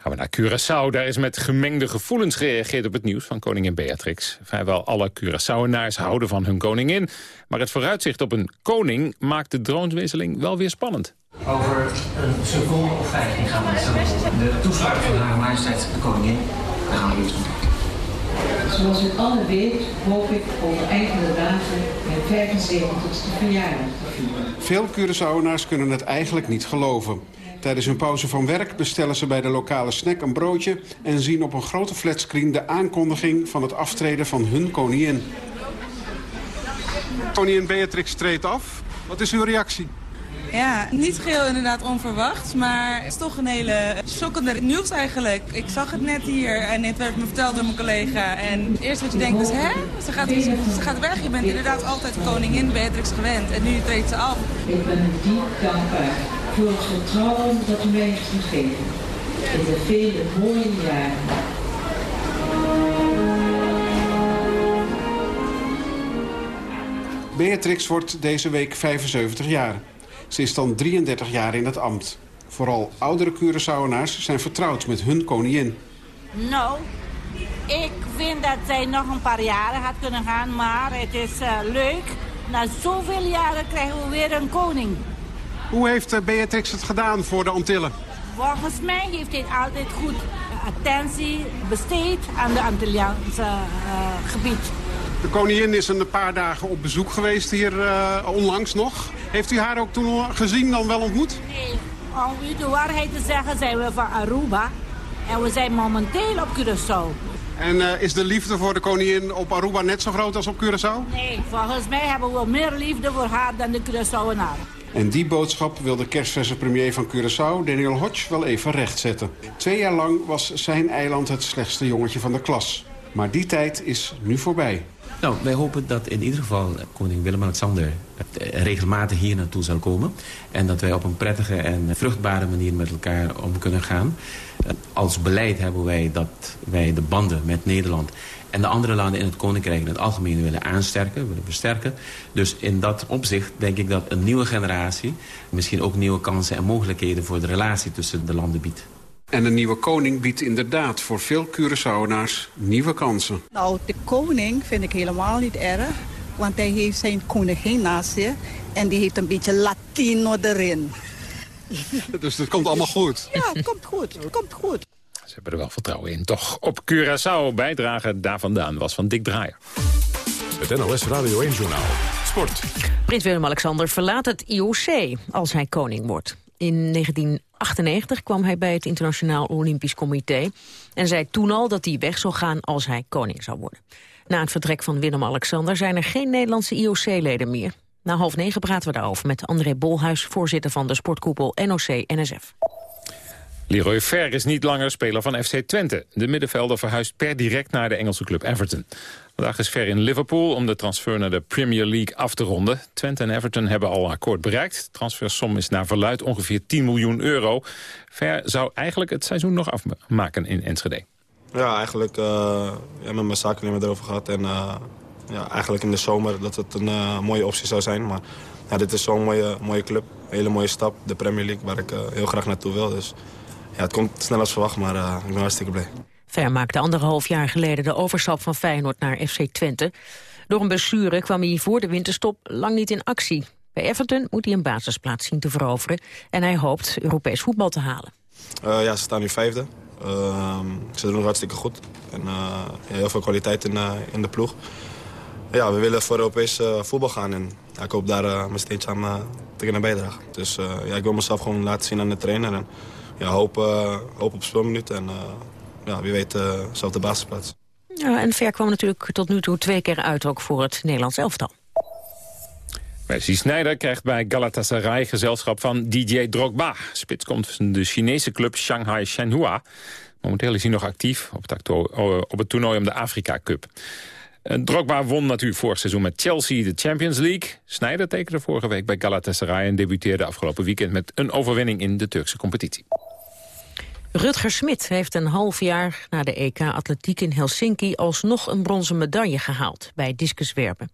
[SPEAKER 3] Gaan we naar Curaçao. Daar is met gemengde gevoelens gereageerd op het nieuws van koningin Beatrix. Vrijwel alle Curaçaoenaars houden van hun koningin. Maar het vooruitzicht op een koning maakt de troonswisseling wel weer spannend.
[SPEAKER 33] Over een seconde of 15 gaan we. De toespraak van Hare Majesteit de Koningin. Daar gaan we doen.
[SPEAKER 7] Zoals u allen weet, hoop ik over enkele dagen mijn 75ste verjaardag.
[SPEAKER 34] Veel Curaçaoenaars kunnen het eigenlijk niet geloven. Tijdens hun pauze van werk bestellen ze bij de lokale snack een broodje... en zien op een grote flatscreen de aankondiging van het aftreden van hun koningin. Koningin Beatrix treedt af. Wat is uw reactie?
[SPEAKER 35] Ja, niet geheel inderdaad onverwacht, maar het is toch een hele schokkende nieuws eigenlijk. Ik zag het net hier en het werd me verteld door mijn collega. En het eerste wat je denkt is, hè? Ze gaat, ze gaat weg. Je bent inderdaad altijd koningin Beatrix gewend en nu treedt ze af.
[SPEAKER 7] Ik ben diep dankbaar voor het vertrouwen dat u mij heeft gegeven. In de vele mooie jaren.
[SPEAKER 34] Beatrix wordt deze week 75 jaar. Ze is dan 33 jaar in het ambt. Vooral oudere Curaçaoenaars zijn vertrouwd met hun koningin.
[SPEAKER 36] Nou, ik vind dat zij nog een paar jaren had kunnen gaan, maar het is eh, leuk. Na zoveel jaren krijgen we weer een koning.
[SPEAKER 34] Hoe heeft eh, Beatrix het gedaan voor de Antillen?
[SPEAKER 36] Volgens mij heeft hij altijd goed attentie besteed aan de Antilliaanse eh, gebied.
[SPEAKER 34] De koningin is een paar dagen op bezoek geweest hier uh, onlangs nog. Heeft u haar ook toen gezien, dan wel ontmoet?
[SPEAKER 36] Nee, om u de waarheid te zeggen zijn we van Aruba. En we zijn momenteel op Curaçao.
[SPEAKER 34] En uh, is de liefde voor de koningin op Aruba net zo groot als op Curaçao?
[SPEAKER 36] Nee, volgens mij hebben we meer liefde voor haar dan de Curaçaoenaar.
[SPEAKER 34] En die boodschap wil de kerstverse premier van Curaçao, Daniel Hodge, wel even rechtzetten. Twee jaar lang was zijn eiland het slechtste jongetje van de klas. Maar die tijd is nu voorbij.
[SPEAKER 33] Nou, wij hopen dat in ieder geval koning Willem-Alexander regelmatig hier naartoe zal komen. En dat wij op een prettige en vruchtbare manier met elkaar om kunnen gaan. Als beleid hebben wij dat wij de banden met Nederland en de andere landen in het Koninkrijk in het algemeen willen aansterken, willen versterken. Dus in dat opzicht denk ik dat een nieuwe generatie... misschien ook nieuwe kansen en mogelijkheden voor de relatie tussen de landen biedt.
[SPEAKER 34] En een nieuwe koning biedt inderdaad voor veel Curaçaoenaars nieuwe kansen.
[SPEAKER 37] Nou, de koning vind ik helemaal niet erg. Want hij heeft zijn koningin naast zich. En die heeft een beetje Latino erin.
[SPEAKER 34] Dus het komt allemaal goed?
[SPEAKER 37] Ja, het komt goed. Het komt goed.
[SPEAKER 3] Ze hebben er wel vertrouwen in. Toch op Curaçao bijdrage daar vandaan was van Dick Draaier.
[SPEAKER 2] Het NOS Radio 1 Journaal. Sport.
[SPEAKER 6] Prins Willem-Alexander verlaat het IOC als hij koning wordt. In 1998 kwam hij bij het Internationaal Olympisch Comité... en zei toen al dat hij weg zou gaan als hij koning zou worden. Na het vertrek van Willem-Alexander zijn er geen Nederlandse IOC-leden meer. Na half negen praten we daarover met André Bolhuis... voorzitter van de sportkoepel NOC-NSF.
[SPEAKER 3] Leroy Fer is niet langer speler van FC Twente. De middenvelder verhuist per direct naar de Engelse club Everton. Vandaag is Fer in Liverpool om de transfer naar de Premier League af te ronden. Twente en Everton hebben al een akkoord bereikt. De transfersom is naar verluid ongeveer 10 miljoen euro. Ver zou eigenlijk het seizoen nog afmaken in Enschede.
[SPEAKER 38] Ja, eigenlijk uh, ja, met mijn zakennemer erover gehad. En uh, ja, eigenlijk in de zomer dat het een uh, mooie optie zou zijn. Maar ja, dit is zo'n mooie, mooie club. Hele mooie stap. De Premier League waar ik heel graag naartoe wil. Dus ja, het komt snel als verwacht, maar ik ben hartstikke blij.
[SPEAKER 6] Ver maakte anderhalf jaar geleden de overstap van Feyenoord naar FC Twente. Door een blessure kwam hij voor de winterstop lang niet in actie. Bij Everton moet hij een basisplaats zien te veroveren... en hij hoopt Europees voetbal te halen.
[SPEAKER 38] Uh, ja, ze staan nu vijfde. Uh, ze doen het hartstikke goed. En uh, heel veel kwaliteit in, in de ploeg. Ja, we willen voor Europees voetbal gaan. En ik hoop daar mijn steentje aan te kunnen bijdragen. Dus ja, ik wil mezelf gewoon laten zien aan de trainer. En ja, hoop, hoop op speelminuten. En ja, wie weet uh, zelf de basisplaats.
[SPEAKER 6] Ja, en Ver kwam natuurlijk tot nu toe twee keer uit ook voor het Nederlands elftal.
[SPEAKER 3] Wesley Sneijder krijgt bij Galatasaray gezelschap van DJ Drogba. Spits komt van de Chinese club Shanghai Shenhua. Momenteel is hij nog actief op het, op het toernooi om de Afrika Cup. Drogba won natuurlijk vorig seizoen met Chelsea de Champions League. Sneijder tekende vorige week bij Galatasaray en debuteerde afgelopen weekend met een overwinning in de Turkse competitie.
[SPEAKER 6] Rutger Smit heeft een half jaar na de EK Atletiek in Helsinki alsnog een bronzen medaille gehaald bij discuswerpen.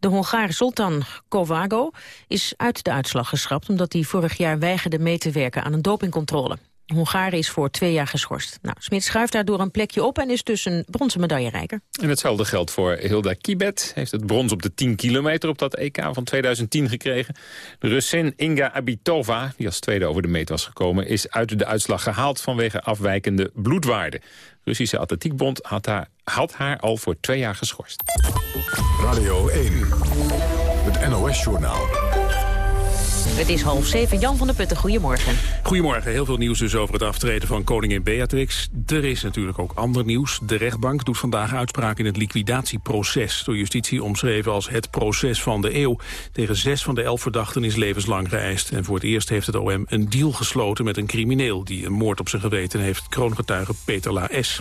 [SPEAKER 6] De Hongaar Zoltan Kovago is uit de uitslag geschrapt omdat hij vorig jaar weigerde mee te werken aan een dopingcontrole. Hongarije is voor twee jaar geschorst. Nou, Smit schuift daardoor een plekje op en is dus een bronzen medaillerijker.
[SPEAKER 3] En hetzelfde geldt voor Hilda Kibet. Heeft het brons op de 10 kilometer op dat EK van 2010 gekregen. De Russin Inga Abitova, die als tweede over de meet was gekomen... is uit de uitslag gehaald vanwege afwijkende bloedwaarden. Russische Atletiekbond had haar, had haar al voor twee jaar geschorst.
[SPEAKER 2] Radio 1, het NOS-journaal.
[SPEAKER 6] Het is half zeven. Jan van der Putten, goedemorgen.
[SPEAKER 39] Goedemorgen. Heel veel nieuws dus over het aftreden van koningin Beatrix. Er is natuurlijk ook ander nieuws. De rechtbank doet vandaag uitspraak in het liquidatieproces. Door justitie omschreven als het proces van de eeuw. Tegen zes van de elf verdachten is levenslang geëist. En voor het eerst heeft het OM een deal gesloten met een crimineel... die een moord op zijn geweten heeft, kroongetuige Peter La S.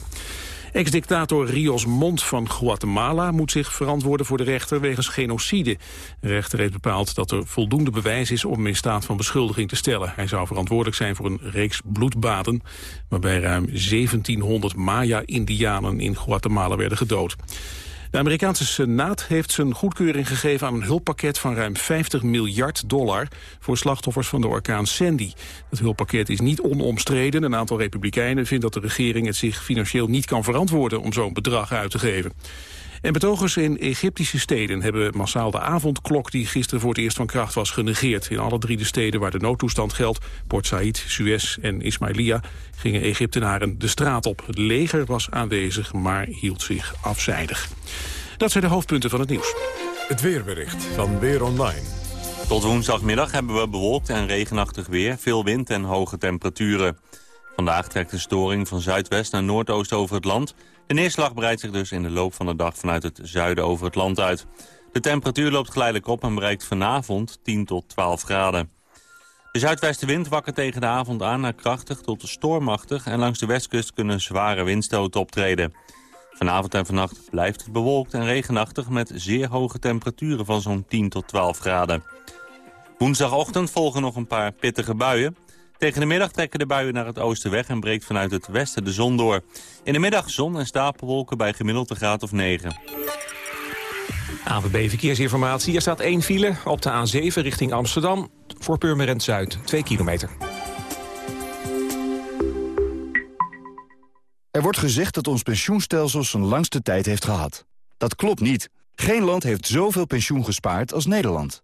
[SPEAKER 39] Ex-dictator Rios Mont van Guatemala moet zich verantwoorden voor de rechter wegens genocide. De rechter heeft bepaald dat er voldoende bewijs is om hem in staat van beschuldiging te stellen. Hij zou verantwoordelijk zijn voor een reeks bloedbaden waarbij ruim 1700 Maya-indianen in Guatemala werden gedood. De Amerikaanse Senaat heeft zijn goedkeuring gegeven aan een hulppakket van ruim 50 miljard dollar voor slachtoffers van de orkaan Sandy. Het hulppakket is niet onomstreden. Een aantal republikeinen vindt dat de regering het zich financieel niet kan verantwoorden om zo'n bedrag uit te geven. En betogers in Egyptische steden hebben massaal de avondklok... die gisteren voor het eerst van kracht was genegeerd. In alle drie de steden waar de noodtoestand geldt... Port Said, Suez en Ismailia... gingen Egyptenaren de straat op. Het leger was aanwezig, maar hield zich afzijdig. Dat zijn de hoofdpunten van het nieuws.
[SPEAKER 2] Het weerbericht van Weer Online.
[SPEAKER 40] Tot woensdagmiddag hebben we bewolkt en regenachtig weer, veel wind en hoge temperaturen. Vandaag trekt de storing van zuidwest naar noordoost over het land. De neerslag breidt zich dus in de loop van de dag vanuit het zuiden over het land uit. De temperatuur loopt geleidelijk op en bereikt vanavond 10 tot 12 graden. De zuidwestenwind wakkert tegen de avond aan naar krachtig tot stormachtig... en langs de westkust kunnen zware windstoten optreden. Vanavond en vannacht blijft het bewolkt en regenachtig... met zeer hoge temperaturen van zo'n 10 tot 12 graden. Woensdagochtend volgen nog een paar pittige buien. Tegen de middag trekken de buien naar het oosten weg en breekt vanuit het westen de zon door. In de middag zon en stapelwolken bij gemiddelde graad of 9.
[SPEAKER 41] AVB Verkeersinformatie. Er staat één file op de A7 richting Amsterdam. Voor Purmerend Zuid, 2 kilometer.
[SPEAKER 34] Er wordt gezegd dat ons pensioenstelsel zijn langste tijd heeft gehad. Dat klopt niet. Geen land heeft zoveel pensioen gespaard als Nederland.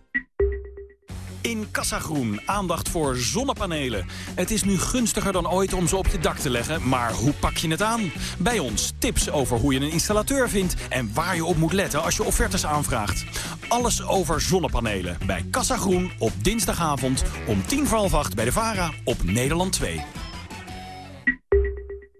[SPEAKER 42] In Kassagroen aandacht voor zonnepanelen. Het is nu gunstiger dan ooit om ze op je dak te leggen, maar hoe pak je het aan? Bij ons tips over hoe je een installateur vindt en waar je op moet letten als je offertes aanvraagt. Alles over zonnepanelen bij Kassagroen op dinsdagavond om tien voor half acht bij de VARA op Nederland 2.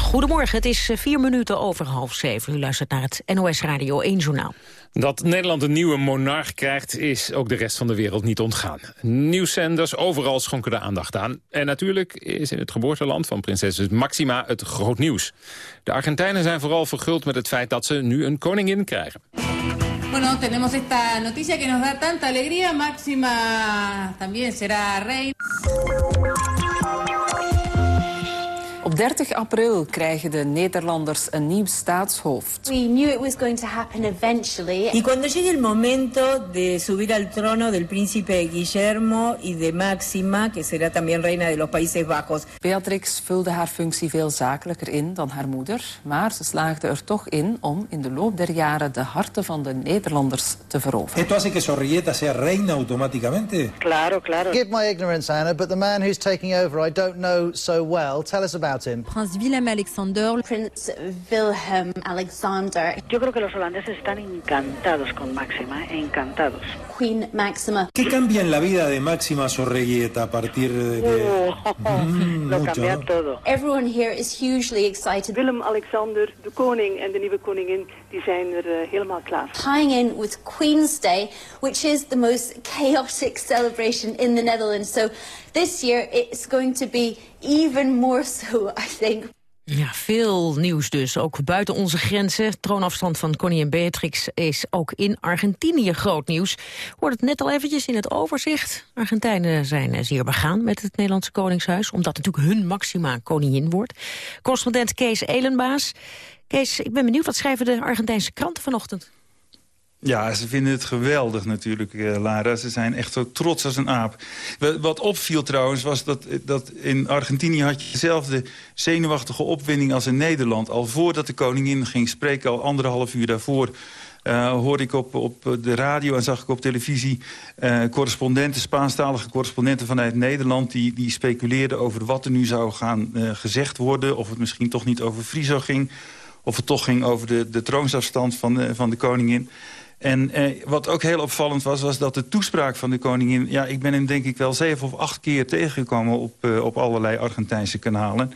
[SPEAKER 6] goedemorgen, het is eh, vier minuten over half zeven. U luistert naar het NOS Radio 1 Journaal.
[SPEAKER 3] Dat Nederland een nieuwe monarch krijgt, is ook de rest van de wereld niet ontgaan. Nieuwszenders overal schonken de aandacht aan. En natuurlijk is in het geboorteland van prinses Maxima het groot nieuws. De Argentijnen zijn vooral verguld met het feit dat ze nu een koningin krijgen.
[SPEAKER 36] Bueno, tenemos esta noticia que nos da tanta alegría. Máxima también será rey.
[SPEAKER 6] Op
[SPEAKER 43] 30 april krijgen de Nederlanders een nieuw staatshoofd.
[SPEAKER 32] We knew it was going to happen eventually.
[SPEAKER 44] Y cuando llegue el momento de subir al trono del príncipe Guillermo y de Máxima, que será también reina de los Países Bajos.
[SPEAKER 43] Beatrix vulde haar functie veel zakelijker in dan haar moeder, maar ze slaagde er toch in om in de loop der jaren de harten van de Nederlanders te veroveren.
[SPEAKER 45] Esto hace que Sorrieta sea reina automáticamente.
[SPEAKER 46] Claro, claro. Give my ignorance, Anna, but the man who's taking over I don't know so well. Tell us about.
[SPEAKER 8] Prince Willem Alexander.
[SPEAKER 32] Prince Wilhelm Alexander.
[SPEAKER 46] Yo creo que los holandeses están encantados con Máxima, encantados.
[SPEAKER 32] Queen Maxima.
[SPEAKER 45] ¿Qué cambia en la vida de Máxima Sorreguieta a partir de que...
[SPEAKER 46] Oh, mm, lo mucho, cambia ¿no? todo.
[SPEAKER 32] Everyone here is hugely excited.
[SPEAKER 46] Willem-Alexander, de koning en de nieuwe koningin, die zijn er uh, helemaal klaar.
[SPEAKER 32] Tying in with Queen's Day, which is the most chaotic celebration in the Netherlands. So this year it's going to be even more so, I think.
[SPEAKER 6] Ja, veel nieuws dus, ook buiten onze grenzen. Troonafstand van koningin Beatrix is ook in Argentinië groot nieuws. Hoort het net al eventjes in het overzicht. Argentijnen zijn zeer begaan met het Nederlandse Koningshuis... omdat natuurlijk hun maxima koningin wordt. Correspondent Kees Elenbaas. Kees, ik ben benieuwd, wat schrijven de Argentijnse kranten vanochtend?
[SPEAKER 47] Ja, ze vinden het geweldig natuurlijk, uh, Lara. Ze zijn echt zo trots als een aap. Wat opviel trouwens was dat, dat in Argentinië had je dezelfde zenuwachtige opwinding als in Nederland. Al voordat de koningin ging spreken, al anderhalf uur daarvoor... Uh, hoorde ik op, op de radio en zag ik op televisie correspondenten, Spaanstalige correspondenten vanuit Nederland... die, die speculeerden over wat er nu zou gaan gezegd worden. Of het misschien toch niet over Friso ging. Of het toch ging over de, de troonsafstand van van de koningin. En eh, wat ook heel opvallend was, was dat de toespraak van de koningin... ja, ik ben hem denk ik wel zeven of acht keer tegengekomen op, uh, op allerlei Argentijnse kanalen.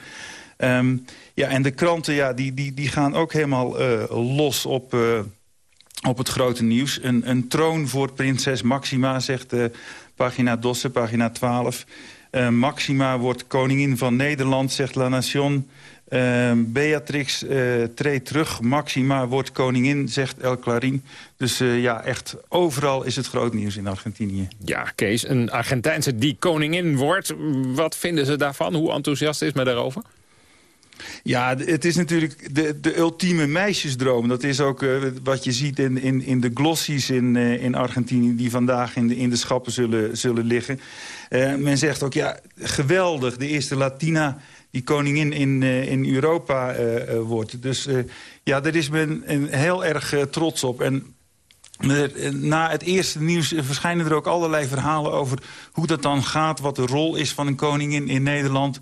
[SPEAKER 47] Um, ja, en de kranten ja, die, die, die gaan ook helemaal uh, los op, uh, op het grote nieuws. Een, een troon voor prinses Maxima, zegt pagina Dosse, pagina 12. Maxima wordt koningin van Nederland, zegt La Nation... Uh, Beatrix uh, treedt terug, Maxima wordt koningin, zegt El Clarín. Dus uh, ja, echt overal is het groot nieuws in Argentinië.
[SPEAKER 3] Ja, Kees, een Argentijnse die koningin wordt. Wat vinden ze daarvan? Hoe enthousiast is men daarover?
[SPEAKER 47] Ja, het is natuurlijk de, de ultieme meisjesdroom. Dat is ook uh, wat je ziet in, in, in de glossies in, uh, in Argentinië... die vandaag in de, in de schappen zullen, zullen liggen. Uh, men zegt ook, ja, geweldig, de eerste Latina die koningin in, uh, in Europa uh, uh, wordt. Dus ja, daar is men heel erg trots op. En na het eerste nieuws verschijnen er ook allerlei verhalen over hoe dat dan gaat. Wat de rol is van een koningin in Nederland.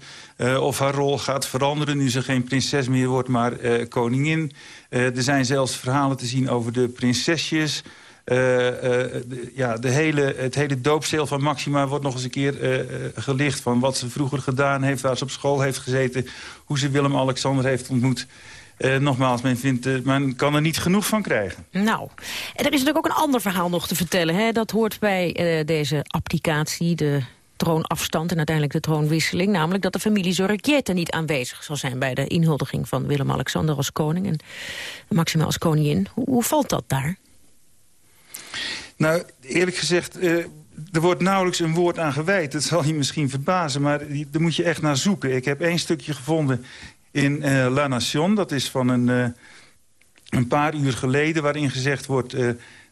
[SPEAKER 47] of haar rol gaat veranderen nu ze geen prinses meer wordt, maar koningin. er zijn zelfs verhalen te zien over de prinsesjes... Uh, de, ja, de hele, het hele doopsteel van Maxima wordt nog eens een keer uh, gelicht... van wat ze vroeger gedaan heeft, waar ze op school heeft gezeten... hoe ze Willem-Alexander heeft ontmoet. nogmaals, men, vindt, men kan er niet genoeg van krijgen.
[SPEAKER 6] Nou, en er is natuurlijk ook een ander verhaal nog te vertellen. Hè? Dat hoort bij deze applicatie, de troonafstand en uiteindelijk de troonwisseling. Namelijk dat de familie Zorricchietta niet aanwezig zal zijn... bij de inhuldiging van Willem-Alexander als koning en Maxima als koningin. Hoe valt dat daar?
[SPEAKER 47] Nou, eerlijk gezegd, uh, er wordt nauwelijks een woord aan gewijd. Dat zal je misschien verbazen, maar daar moet je echt naar zoeken. Ik heb één stukje gevonden in uh, La Nation. Dat is van een, uh, een paar uur geleden, waarin gezegd wordt...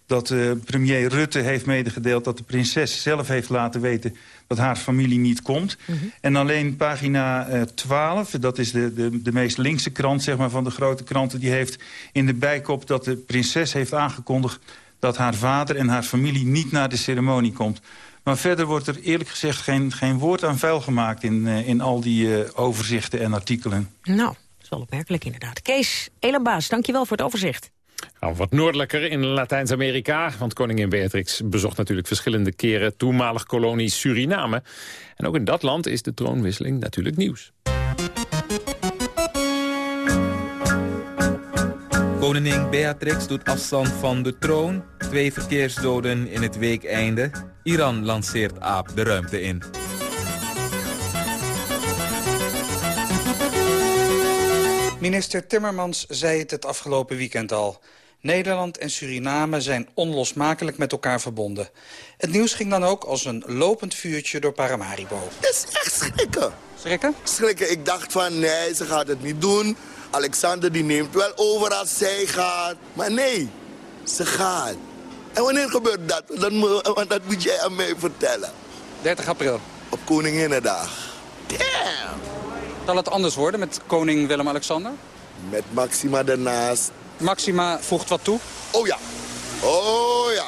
[SPEAKER 47] dat premier Rutte heeft medegedeeld dat de prinses zelf heeft laten weten... dat haar familie niet komt. Mm -hmm. En alleen pagina 12, dat is de, de, de meest linkse krant zeg maar, van de grote kranten... die heeft in de bijkop dat de prinses heeft aangekondigd dat haar vader en haar familie niet naar de ceremonie komt. Maar verder wordt er eerlijk gezegd geen, geen woord aan vuil gemaakt... in, uh, in al die uh, overzichten en artikelen.
[SPEAKER 6] Nou, dat is wel opmerkelijk inderdaad. Kees Elenbaas, dankjewel voor het overzicht.
[SPEAKER 3] Nou, wat noordelijker in Latijns-Amerika, want koningin Beatrix bezocht natuurlijk verschillende keren toenmalig kolonie Suriname. En ook in dat land is de troonwisseling natuurlijk nieuws.
[SPEAKER 48] Koningin Beatrix doet afstand van de troon. Twee verkeersdoden in het weekeinde. Iran lanceert aap de ruimte in.
[SPEAKER 49] Minister Timmermans zei het het afgelopen weekend al.
[SPEAKER 50] Nederland en Suriname zijn onlosmakelijk met elkaar verbonden. Het nieuws ging dan ook als een lopend vuurtje door Paramaribo.
[SPEAKER 38] Het is echt schrikken.
[SPEAKER 50] Schrikken?
[SPEAKER 38] Schrikken. Ik dacht van nee, ze gaat het niet doen. Alexander die neemt wel over als zij gaat. Maar nee, ze gaat. En wanneer gebeurt dat? Dat dat moet jij aan mij vertellen.
[SPEAKER 50] 30 april.
[SPEAKER 38] Op Koninginnedag. Damn!
[SPEAKER 50] Zal het anders worden met koning Willem-Alexander?
[SPEAKER 38] Met Maxima ernaast.
[SPEAKER 50] Maxima voegt wat toe?
[SPEAKER 38] Oh ja. Oh ja.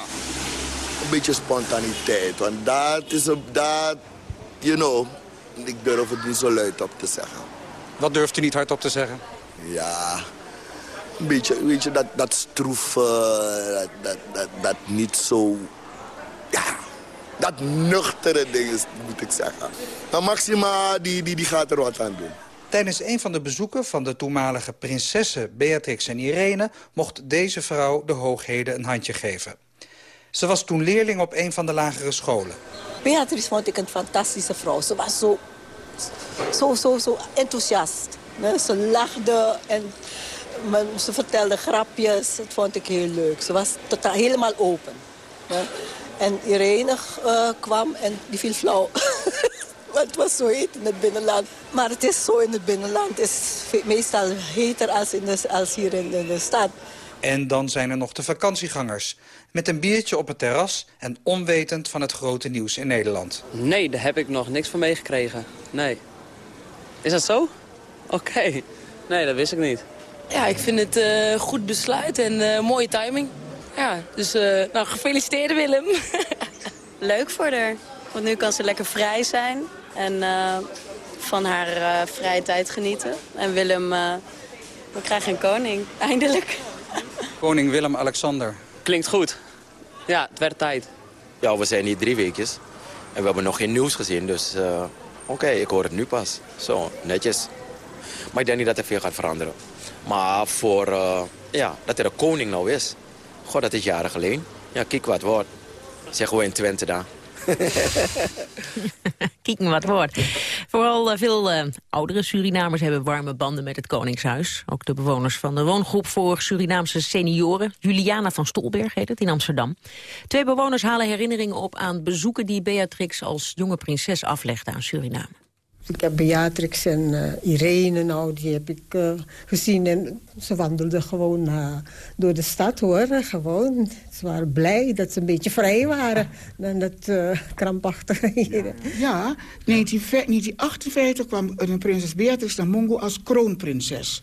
[SPEAKER 38] Een beetje spontaniteit. Want dat is een... Dat, you know, ik durf het niet zo luid op te zeggen.
[SPEAKER 50] Wat durft u niet hardop te zeggen?
[SPEAKER 38] Ja, een beetje, weet je, dat, dat stroef, dat, dat, dat, dat niet zo... Ja, dat nuchtere ding is, moet ik zeggen. Maar Maxima, die, die, die gaat er wat aan doen.
[SPEAKER 50] Tijdens een van de bezoeken van de toenmalige prinsessen Beatrix en Irene... mocht deze vrouw de hoogheden een handje geven. Ze was toen leerling op een van de lagere scholen.
[SPEAKER 51] Beatrix vond ik een fantastische vrouw. Ze was zo, zo, zo, zo enthousiast. Ze lachte en ze vertelde grapjes. Dat vond ik heel leuk. Ze was totaal, helemaal open. En Irene uh, kwam en die viel flauw. Want het was zo heet in het binnenland. Maar het is zo in het binnenland. Het is meestal heter als, in de, als hier in, in de stad.
[SPEAKER 50] En dan zijn er nog de vakantiegangers. Met een biertje op het terras en onwetend van het grote nieuws in Nederland.
[SPEAKER 52] Nee, daar heb ik nog niks van meegekregen. Nee. Is dat zo? Oké. Nee, dat wist ik niet.
[SPEAKER 53] Ja, ik vind het uh, goed besluit en uh, mooie timing. Ja, dus uh, nou, gefeliciteerd Willem.
[SPEAKER 35] Leuk voor haar. Want nu kan ze lekker vrij zijn en van haar vrije tijd genieten. En Willem, we krijgen een koning, eindelijk.
[SPEAKER 50] Koning Willem-Alexander.
[SPEAKER 52] Klinkt goed. Ja, het werd tijd.
[SPEAKER 54] Ja, we zijn hier drie weekjes. En we hebben nog geen nieuws gezien, dus oké, ik hoor het nu pas. Zo, netjes. Maar ik denk niet dat er veel gaat veranderen. Maar voor, uh, ja, dat er een koning nou is. God, dat is jaren geleden. Ja, kijk wat wordt. Zeggen we in Twente daar.
[SPEAKER 6] Kieken wat woord. Vooral uh, veel uh, oudere Surinamers hebben warme banden met het Koningshuis. Ook de bewoners van de woongroep voor Surinaamse senioren. Juliana van Stolberg heet het, in Amsterdam. Twee bewoners halen herinneringen op aan bezoeken die Beatrix als jonge prinses aflegde aan Suriname.
[SPEAKER 8] Ik heb Beatrix en uh, Irene, nou, die heb ik uh, gezien. En ze wandelden gewoon uh, door de stad, hoor. Gewoon. Ze waren blij dat ze een beetje vrij waren. Dan dat krampachtige hier.
[SPEAKER 34] Ja, ja 1958 kwam een prinses Beatrix naar Mongo als kroonprinses.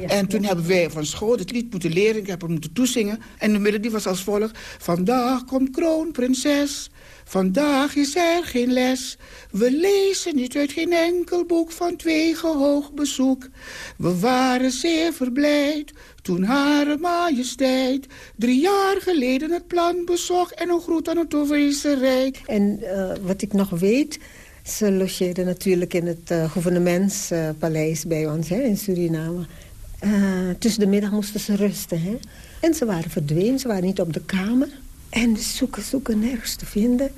[SPEAKER 34] Ja. En toen hebben wij van school het lied moeten leren. Ik heb er moeten toezingen. En de melodie was als volgt. Vandaag komt kroonprinses... Vandaag is er geen les. We lezen niet uit geen enkel boek van twee gehoog bezoek. We waren zeer verblijd toen Hare Majesteit drie jaar geleden het plan bezocht en een groet aan het Overijse Rijk.
[SPEAKER 8] En uh, wat ik nog weet, ze logeerden natuurlijk in het uh, gouvernementspaleis bij ons hè, in Suriname. tussen de middag moesten ze rusten. Hè? En ze waren verdwenen, ze waren niet op de kamer. En zoeken, zoeken, nergens te vinden.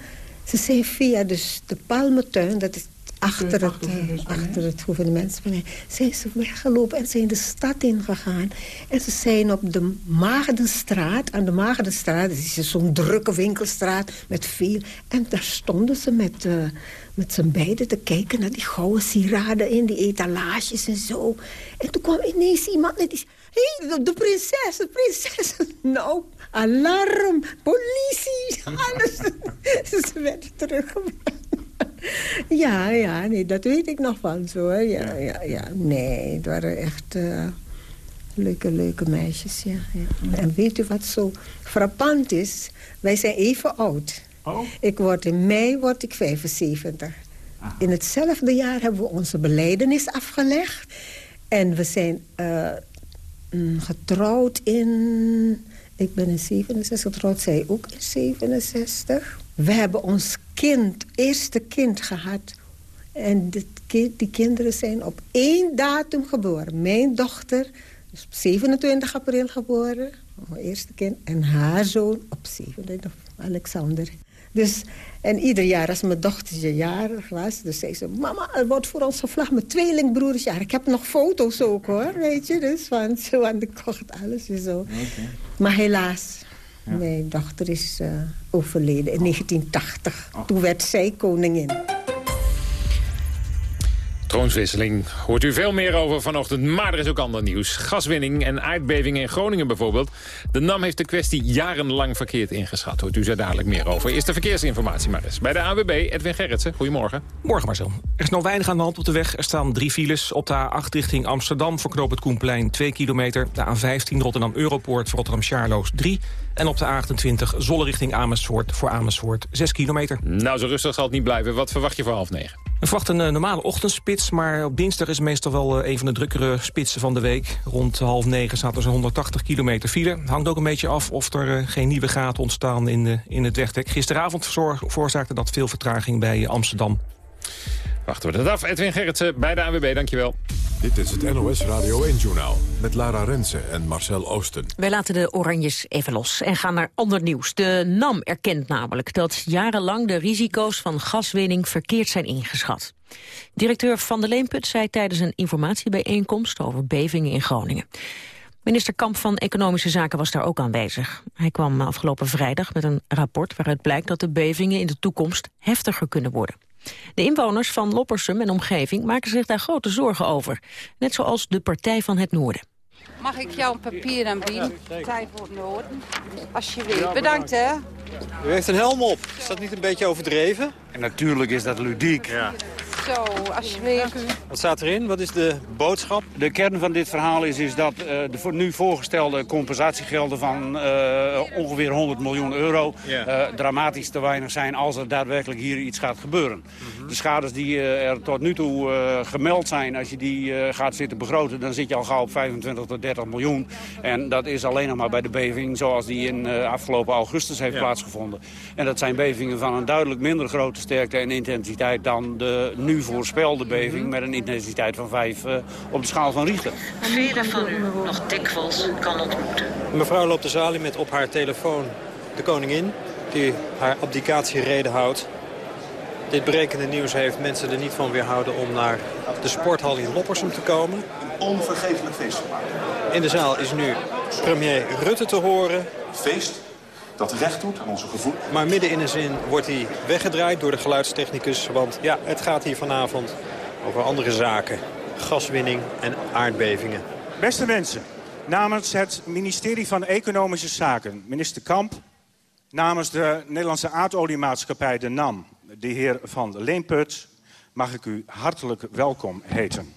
[SPEAKER 8] Ze zijn via dus de Palmentuin, dat is achter het, uh, achter het gouvernementsplein, zijn ze weggelopen en zijn de stad ingegaan. En ze zijn op de Maagdenstraat, aan de Maagdenstraat, dat is zo'n drukke winkelstraat met veel. En daar stonden ze met, uh, met z'n beiden te kijken naar die gouden sieraden in die etalages en zo. En toen kwam ineens iemand en die Hé, hey, de prinses, de prinses. Nou, alarm, politie, alles. Ze werden teruggebracht. Ja, ja, nee, dat weet ik nog van zo. Ja, ja, ja. Nee, het waren echt uh, leuke, leuke meisjes, ja, ja. En weet u wat zo frappant is? Wij zijn even oud. Oh. Ik word in mei word ik 75. Aha. In hetzelfde jaar hebben we onze beleidenis afgelegd. En we zijn uh, getrouwd in... Ik ben in 67 getrouwd, zij ook in 67. We hebben ons kind, eerste kind gehad. En kind, die kinderen zijn op één datum geboren. Mijn dochter is op 27 april geboren. Mijn eerste kind. En haar zoon op 27, Alexander. Dus, en ieder jaar als mijn dochtertje jarig was... dus zei ze, mama, er wordt voor ons gevlagd met tweelingbroers jaar. Ik heb nog foto's ook hoor, weet je. Dus zo aan de kocht, alles en zo. Maar helaas, mijn dochter is uh, overleden in 1980. Toen werd zij koningin.
[SPEAKER 3] Troonswisseling hoort u veel meer over vanochtend, maar er is ook ander nieuws. Gaswinning en aardbevingen in Groningen bijvoorbeeld. De NAM heeft de kwestie jarenlang verkeerd ingeschat. Hoort u zo dadelijk meer over. Eerst de verkeersinformatie maar eens. Bij de AWB, Edwin Gerritsen. Goedemorgen.
[SPEAKER 55] Morgen Marcel. Er is nog weinig aan de hand op de weg. Er staan drie files. Op de A8 richting Amsterdam verknoopt het Koenplein 2 kilometer. De A15 Rotterdam-Europoort voor Rotterdam-Charloes 3. En op de A28 Zolle richting Amersfoort voor Amersfoort 6 kilometer.
[SPEAKER 3] Nou, zo rustig zal het niet blijven. Wat verwacht je voor half negen?
[SPEAKER 55] We verwachten een normale ochtendspits, maar op dinsdag is meestal wel eh, een van de drukkere spitsen van de week. Rond half negen staat er zo'n 180 kilometer file. Hangt ook een beetje af of er eh, geen nieuwe gaten ontstaan in, de, in het wegdek. Gisteravond veroorzaakte dat veel vertraging bij Amsterdam.
[SPEAKER 3] Wachten we dat af. Edwin Gerritsen bij de AWB, dankjewel.
[SPEAKER 56] Dit is het NOS Radio 1-journaal met Lara Rensen en Marcel Oosten.
[SPEAKER 6] Wij laten de oranjes even los en gaan naar ander nieuws. De NAM erkent namelijk dat jarenlang de risico's van gaswinning verkeerd zijn ingeschat. Directeur Van der Leemput zei tijdens een informatiebijeenkomst over bevingen in Groningen. Minister Kamp van Economische Zaken was daar ook aanwezig. Hij kwam afgelopen vrijdag met een rapport waaruit blijkt dat de bevingen in de toekomst heftiger kunnen worden. De inwoners van Loppersum en omgeving maken zich daar grote zorgen over. Net zoals de Partij van het Noorden.
[SPEAKER 57] Mag ik jou een papier aanbieden? Tijd voor Noorden. Alsjeblieft. Bedankt, hè.
[SPEAKER 58] U heeft een helm op. Is dat niet een beetje overdreven?
[SPEAKER 50] En natuurlijk is dat ludiek. Ja.
[SPEAKER 57] Zo, alsjeblieft.
[SPEAKER 58] Wat staat erin? Wat is de boodschap?
[SPEAKER 50] De kern van dit verhaal is, is dat uh, de nu voorgestelde compensatiegelden van uh, ongeveer 100 miljoen euro uh, dramatisch te weinig zijn als er daadwerkelijk hier iets gaat gebeuren. Mm -hmm. De schades die er tot nu toe gemeld zijn, als je die gaat zitten begroten, dan zit je al gauw op 25 tot 30 miljoen. En dat is alleen nog maar bij de beving zoals die in afgelopen augustus heeft ja. plaatsgevonden. En dat zijn bevingen van een duidelijk minder grote sterkte en intensiteit dan de nu voorspelde beving met een intensiteit van 5 uh, op de schaal van Richter.
[SPEAKER 6] Velen van u nog dikwijls kan ontmoeten.
[SPEAKER 58] Mevrouw loopt de zaal in met op haar telefoon de koningin... die haar abdicatiereden houdt. Dit berekende nieuws heeft mensen er niet van weerhouden om naar de sporthal in Loppersum te komen.
[SPEAKER 50] Een onvergeeflijk feest
[SPEAKER 58] In de zaal is nu premier Rutte te horen.
[SPEAKER 50] Feest dat recht doet aan onze gevoel.
[SPEAKER 58] Maar midden in een zin wordt hij weggedraaid door de geluidstechnicus. Want ja, het gaat hier vanavond over andere zaken. Gaswinning en aardbevingen.
[SPEAKER 50] Beste mensen, namens het ministerie van Economische Zaken, minister Kamp... namens de Nederlandse aardoliemaatschappij, de NAM, de heer Van Leenput... mag ik u hartelijk welkom heten.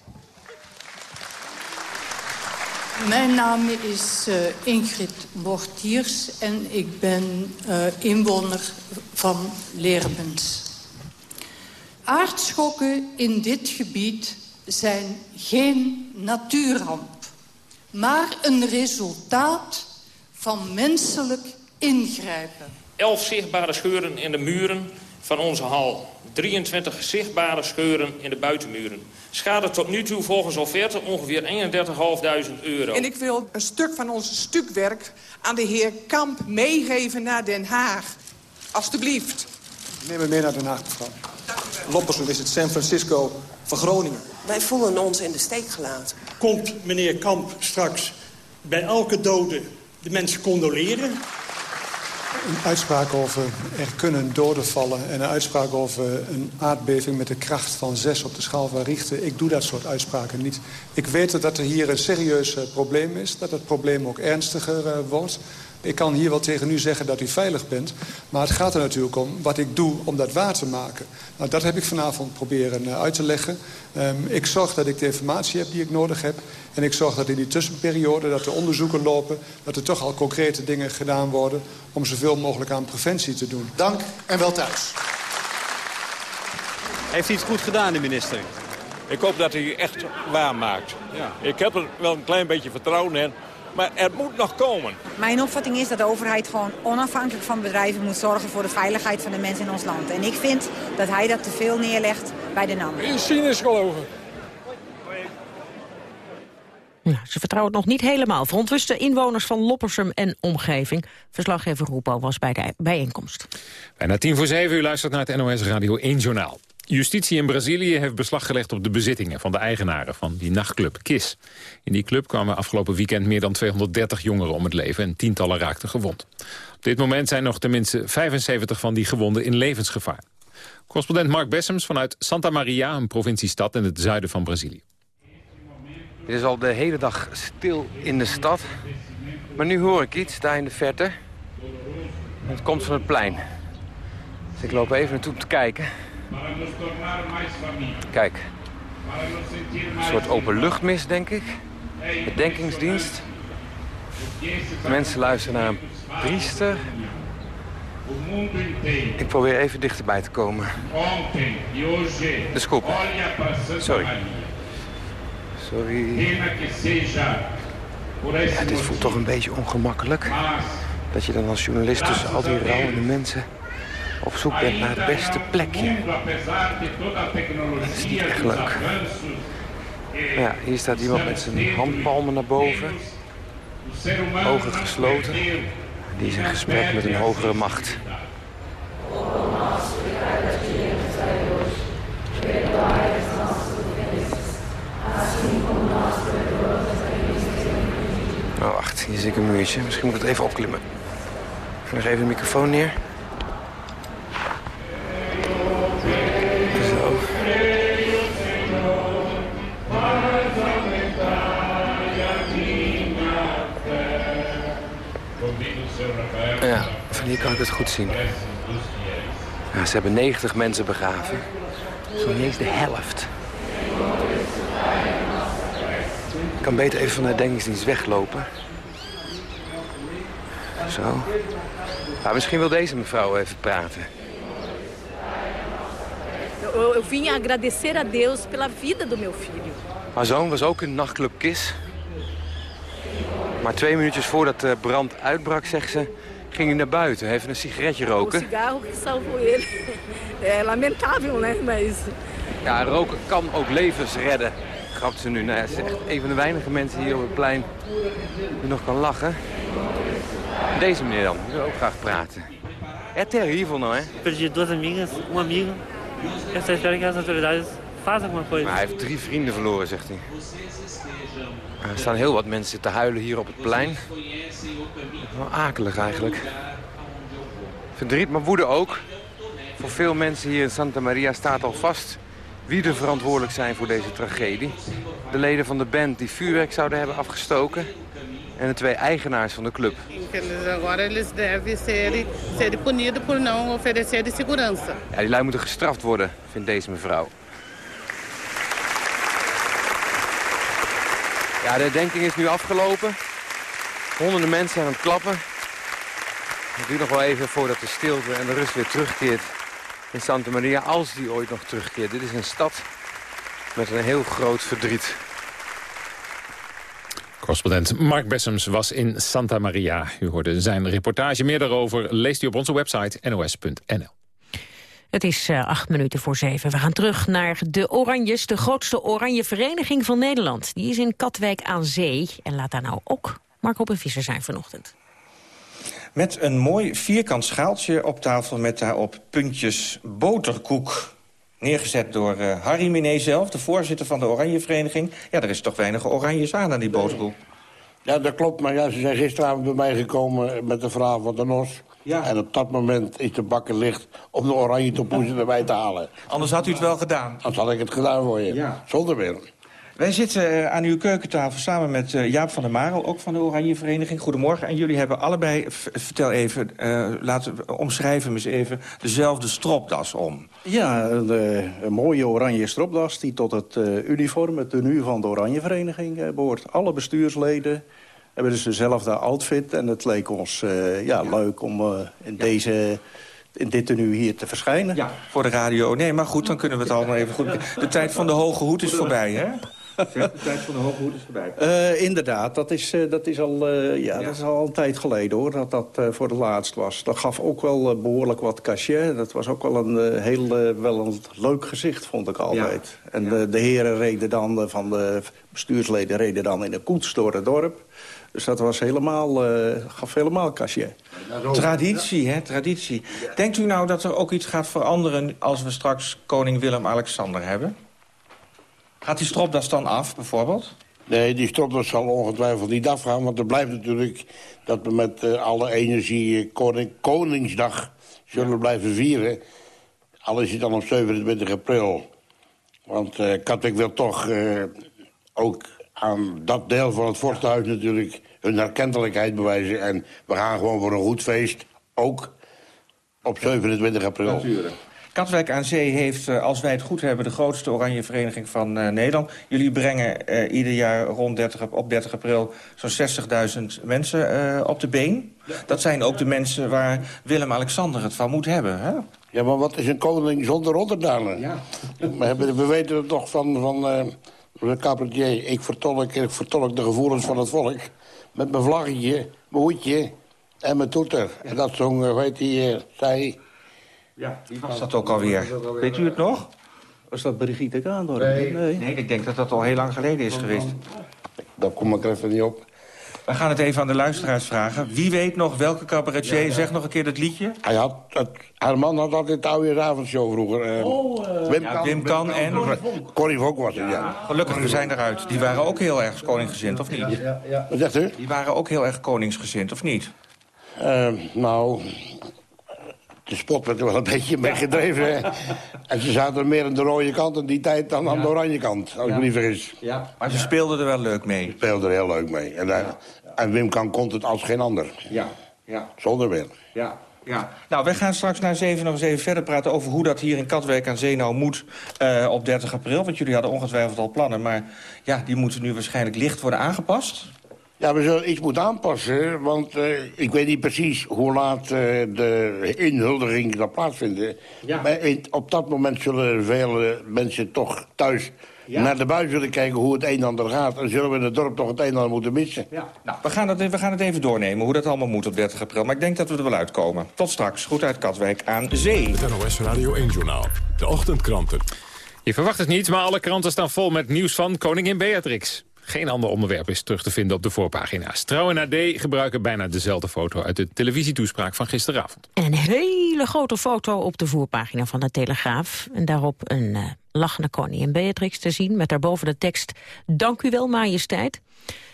[SPEAKER 59] Mijn naam is uh, Ingrid Bortiers en ik ben uh, inwoner van Leermens. Aardschokken in dit gebied zijn geen natuurramp, maar een resultaat van menselijk ingrijpen.
[SPEAKER 60] Elf zichtbare scheuren in de muren van onze hal. 23 zichtbare scheuren in de buitenmuren. Schade tot nu toe volgens offerte ongeveer 31.500 euro.
[SPEAKER 61] En ik wil een stuk van ons stukwerk aan de heer Kamp meegeven naar Den Haag. Alsjeblieft.
[SPEAKER 58] Neem me mee naar Den Haag, mevrouw. Loppersum is het San Francisco van Groningen.
[SPEAKER 62] Wij voelen ons in de steek gelaten.
[SPEAKER 63] Komt meneer Kamp straks bij elke dode de mensen condoleren?
[SPEAKER 58] Een uitspraak over er kunnen doden vallen... en een uitspraak over een aardbeving met de kracht van 6 op de schaal van Richter. Ik doe dat soort uitspraken niet. Ik weet dat er hier een serieus probleem is. Dat het probleem ook ernstiger uh, wordt. Ik kan hier wel tegen u zeggen dat u veilig bent. Maar het gaat er natuurlijk om wat ik doe om dat waar te maken. Nou, dat heb ik vanavond proberen uh, uit te leggen. Um, ik zorg dat ik de informatie heb die ik nodig heb. En ik zorg dat in die tussenperiode, dat er onderzoeken lopen... dat er toch al concrete dingen gedaan worden... om zoveel mogelijk aan preventie te doen.
[SPEAKER 50] Dank en wel thuis.
[SPEAKER 58] Heeft hij het goed gedaan, de minister?
[SPEAKER 64] Ik hoop dat hij echt waar maakt. Ja. Ik heb er wel een klein beetje vertrouwen in. Maar er moet nog komen.
[SPEAKER 65] Mijn opvatting is dat de overheid gewoon onafhankelijk van bedrijven moet zorgen voor de veiligheid van de mensen in ons land. En ik vind dat hij dat te veel neerlegt bij de NAM.
[SPEAKER 64] In cynisch geloven.
[SPEAKER 6] Ja, ze vertrouwen het nog niet helemaal. Verontruste inwoners van Loppersum en omgeving. Verslaggever Roepo was bij de bijeenkomst.
[SPEAKER 3] Bijna tien voor zeven u luistert naar het NOS Radio 1 Journaal. Justitie in Brazilië heeft beslag gelegd op de bezittingen van de eigenaren van die nachtclub KIS. In die club kwamen afgelopen weekend meer dan 230 jongeren om het leven en tientallen raakten gewond. Op dit moment zijn nog tenminste 75 van die gewonden in levensgevaar. Correspondent Mark Bessems vanuit Santa Maria, een provinciestad in het zuiden van Brazilië.
[SPEAKER 66] Het is al de hele dag stil in de stad. Maar nu hoor ik iets daar in de verte. Het komt van het plein. Dus ik loop even naartoe om te kijken. Kijk. Een soort openluchtmis, denk ik. Bedenkingsdienst. Mensen luisteren naar een priester. Ik probeer even dichterbij te komen. De scoop. Sorry. Sorry. Ja, dit voelt toch een beetje ongemakkelijk. Dat je dan als journalist tussen al die rouwende mensen op zoek bent naar het beste plekje. Dat is niet echt leuk. Ja, hier staat iemand met zijn handpalmen naar boven. Ogen gesloten. Die is in gesprek met een hogere macht. Oh, wacht, hier zie ik een muurtje. Misschien moet ik het even opklimmen. Ik nog even de microfoon neer. Zo. Ja, van hier kan ik het goed zien. Ja, ze hebben 90 mensen begraven. Zo niet eens de helft. Ik kan beter even van de herdenkingsdienst weglopen. Zo. Maar misschien wil deze mevrouw even praten.
[SPEAKER 67] Eu, eu vim agradecer a Deus pela vida do meu filho.
[SPEAKER 66] Haar zoon was ook in nachtclub KIS. Maar twee minuutjes voordat de brand uitbrak, zegt ze... ging hij naar buiten, even een sigaretje roken.
[SPEAKER 67] cigarro que salvou ele. É lamentável, né? Mas
[SPEAKER 66] Ja, roken kan ook levens redden, grapt ze nu. Nou is echt een van de weinige mensen hier op het plein die nog kan lachen. Deze meneer dan, die wil ook graag praten. É terrível, não é?
[SPEAKER 68] Perdi duas amigas, um amigo. Eu só espero que as autoridades façam alguma coisa.
[SPEAKER 66] Maar hij heeft drie vrienden verloren, zegt hij. Er staan heel wat mensen te huilen hier op het plein. Wel akelig eigenlijk. Verdriet, maar woede ook. Voor veel mensen hier in Santa Maria staat al vast wie er verantwoordelijk zijn voor deze tragedie. De leden van de band die vuurwerk zouden hebben afgestoken. En de twee eigenaars van de club. Ja, die lui moeten gestraft worden, vindt deze mevrouw. Ja, de herdenking is nu afgelopen. Honderden mensen zijn aan het klappen. Het duurt nog wel even voordat de stilte en de rust weer terugkeert in Santa Maria. Als die ooit nog terugkeert. Dit is een stad met een heel groot verdriet.
[SPEAKER 3] Correspondent Mark Bessems was in Santa Maria. U hoorde zijn reportage. Meer daarover leest u op onze website nos.nl.
[SPEAKER 6] Het is eh, acht minuten voor zeven. We gaan terug naar de Oranjes, de grootste oranje vereniging van Nederland. Die is in Katwijk aan Zee en laat daar nou ook Marco een Visser zijn vanochtend.
[SPEAKER 5] Met een mooi vierkant schaaltje op tafel met daarop puntjes boterkoek. Neergezet door eh, Harry Miné zelf, de voorzitter van de Oranje Vereniging. Ja, er is toch weinig oranjes aan aan die boterkoek.
[SPEAKER 69] Ja, dat klopt. Maar ja, ze zijn gisteravond bij mij gekomen met de vraag van de NOS. Ja. En op dat moment is de bakker licht om de oranje tompoezen erbij te halen.
[SPEAKER 5] Anders had u het wel gedaan.
[SPEAKER 69] Anders had ik het gedaan voor je.
[SPEAKER 5] Ja.
[SPEAKER 69] Zonder meer.
[SPEAKER 5] Wij zitten eh, aan uw keukentafel samen met eh, Jaap van der Marel, ook van de Oranje Vereniging. Goedemorgen. En jullie hebben allebei, vertel even, eh, laten we omschrijven eens even, dezelfde stropdas om.
[SPEAKER 35] Ja, een, eh, een mooie oranje stropdas die tot het uniform, het tenue van de Oranje Vereniging eh, behoort. Alle bestuursleden hebben dus dezelfde outfit. En het leek ons eh, ja, leuk om in, deze, in dit tenue hier te verschijnen.
[SPEAKER 5] Ja, voor de radio. Nee, maar goed, dan kunnen we het allemaal even goed... De tijd van de hoge hoed is voorbij, hè? Zegt de tijd van de hooghoed is voorbij.
[SPEAKER 35] Eh, inderdaad, dat is, eh, dat, is al, eh, ja, dat is al een tijd geleden hoor, dat dat voor het laatst was. Dat gaf ook wel eh, behoorlijk wat cachet. Dat was ook wel een eh, heel wel een leuk gezicht, vond ik altijd. En de, de heren reden dan, van de bestuursleden reden dan in een koets door het dorp. Dus dat was helemaal, eh, gaf helemaal cachet.
[SPEAKER 5] Traditie, hè, traditie. Denkt u nou dat er ook iets gaat veranderen... als we straks koning Willem-Alexander hebben? Gaat die stropdas dan af, bijvoorbeeld?
[SPEAKER 69] Nee, die stropdas zal ongetwijfeld niet afgaan. Want er blijft natuurlijk dat we met eh, alle energie eh, koning, Koningsdag zullen blijven vieren. Al is het dan op 27 april. Want eh Katwijk wil toch eh, ook aan dat deel van het vorstenhuis natuurlijk hun herkentelijkheid bewijzen. En we gaan gewoon voor een goed feest, ook op 27 april.
[SPEAKER 5] Natuurlijk. Katwijk aan Zee heeft, eh, als wij het goed hebben... de grootste oranje vereniging van eh, Nederland. Jullie brengen eh, ieder jaar rond 30, op 30 april... zo'n 60.000 mensen op de been. Dat zijn ook de mensen waar Willem-Alexander het van moet hebben. Hè?
[SPEAKER 69] Ja, maar wat is een koning zonder Rotterdamer? Ja. We, hebben, we weten het toch van, van de cabaretier. Ik vertolk, ik vertolk de gevoelens van het volk. Met mijn vlaggetje, mijn hoedje en mijn toeter. En dat zong, weet hij, zij...
[SPEAKER 5] Ja, die was dat ook alweer. Weet u het nog?
[SPEAKER 35] Was dat Brigitte Kaandorp?
[SPEAKER 5] Nee. nee. ik denk dat dat al heel lang geleden is geweest.
[SPEAKER 69] Daar kom ik er even niet op.
[SPEAKER 5] We gaan het even aan de luisteraars vragen. Wie weet nog welke cabaretier? Zeg nog een keer dat liedje.
[SPEAKER 69] Hij had, het, haar man had altijd de oude avondshow vroeger. eh, Wim,
[SPEAKER 5] Ja,
[SPEAKER 69] kan,
[SPEAKER 5] Wim Kan en...
[SPEAKER 69] Corrie Vonk was het, ja.
[SPEAKER 5] Gelukkig, we zijn eruit. Die waren ook heel erg koningsgezind, of niet?
[SPEAKER 69] Wat zegt u?
[SPEAKER 5] Die waren ook heel erg koningsgezind, of niet?
[SPEAKER 69] Eh, nou, de spot werd er wel een beetje mee gedreven. En ze zaten meer aan de rode kant in die tijd dan aan de oranje kant, als ik me niet vergis.
[SPEAKER 5] Ja. Maar ze speelden er wel leuk mee.
[SPEAKER 69] speelde er heel leuk mee. En, eh, en Wim kan kon het als geen ander.
[SPEAKER 5] Ja, ja.
[SPEAKER 69] Zonder weer.
[SPEAKER 5] Ja. Ja. Nou, wij gaan straks naar 7 nog eens even verder praten... over hoe dat hier in Katwijk aan Zee nou moet eh, op 30 april. Want jullie hadden ongetwijfeld al plannen. Maar ja, die moeten nu waarschijnlijk licht worden aangepast.
[SPEAKER 69] Ja, we zullen iets moeten aanpassen, want eh, ik weet niet precies hoe laat eh, de inhuldiging zal plaatsvinden. Maar in- op dat moment zullen vele mensen toch thuis naar de buis willen kijken hoe het een en ander gaat. En zullen we in het dorp toch het een en ander moeten missen.
[SPEAKER 5] Nou, we gaan, het, we gaan het even doornemen, hoe dat allemaal moet op 30 april. Maar ik denk dat we er wel uitkomen. Tot straks. Goed uit Katwijk aan Zee.
[SPEAKER 2] Het NOS Radio 1-journaal. De ochtendkranten.
[SPEAKER 3] Je verwacht het niet, maar alle kranten staan vol met nieuws van koningin Beatrix. Geen ander onderwerp is terug te vinden op de voorpagina's. Trouw en AD gebruiken bijna dezelfde foto uit de televisietoespraak van gisteravond.
[SPEAKER 6] En een hele grote foto op de voorpagina van de Telegraaf. En daarop een eh, lachende koningin Beatrix te zien... met daarboven de tekst Dank u wel, majesteit.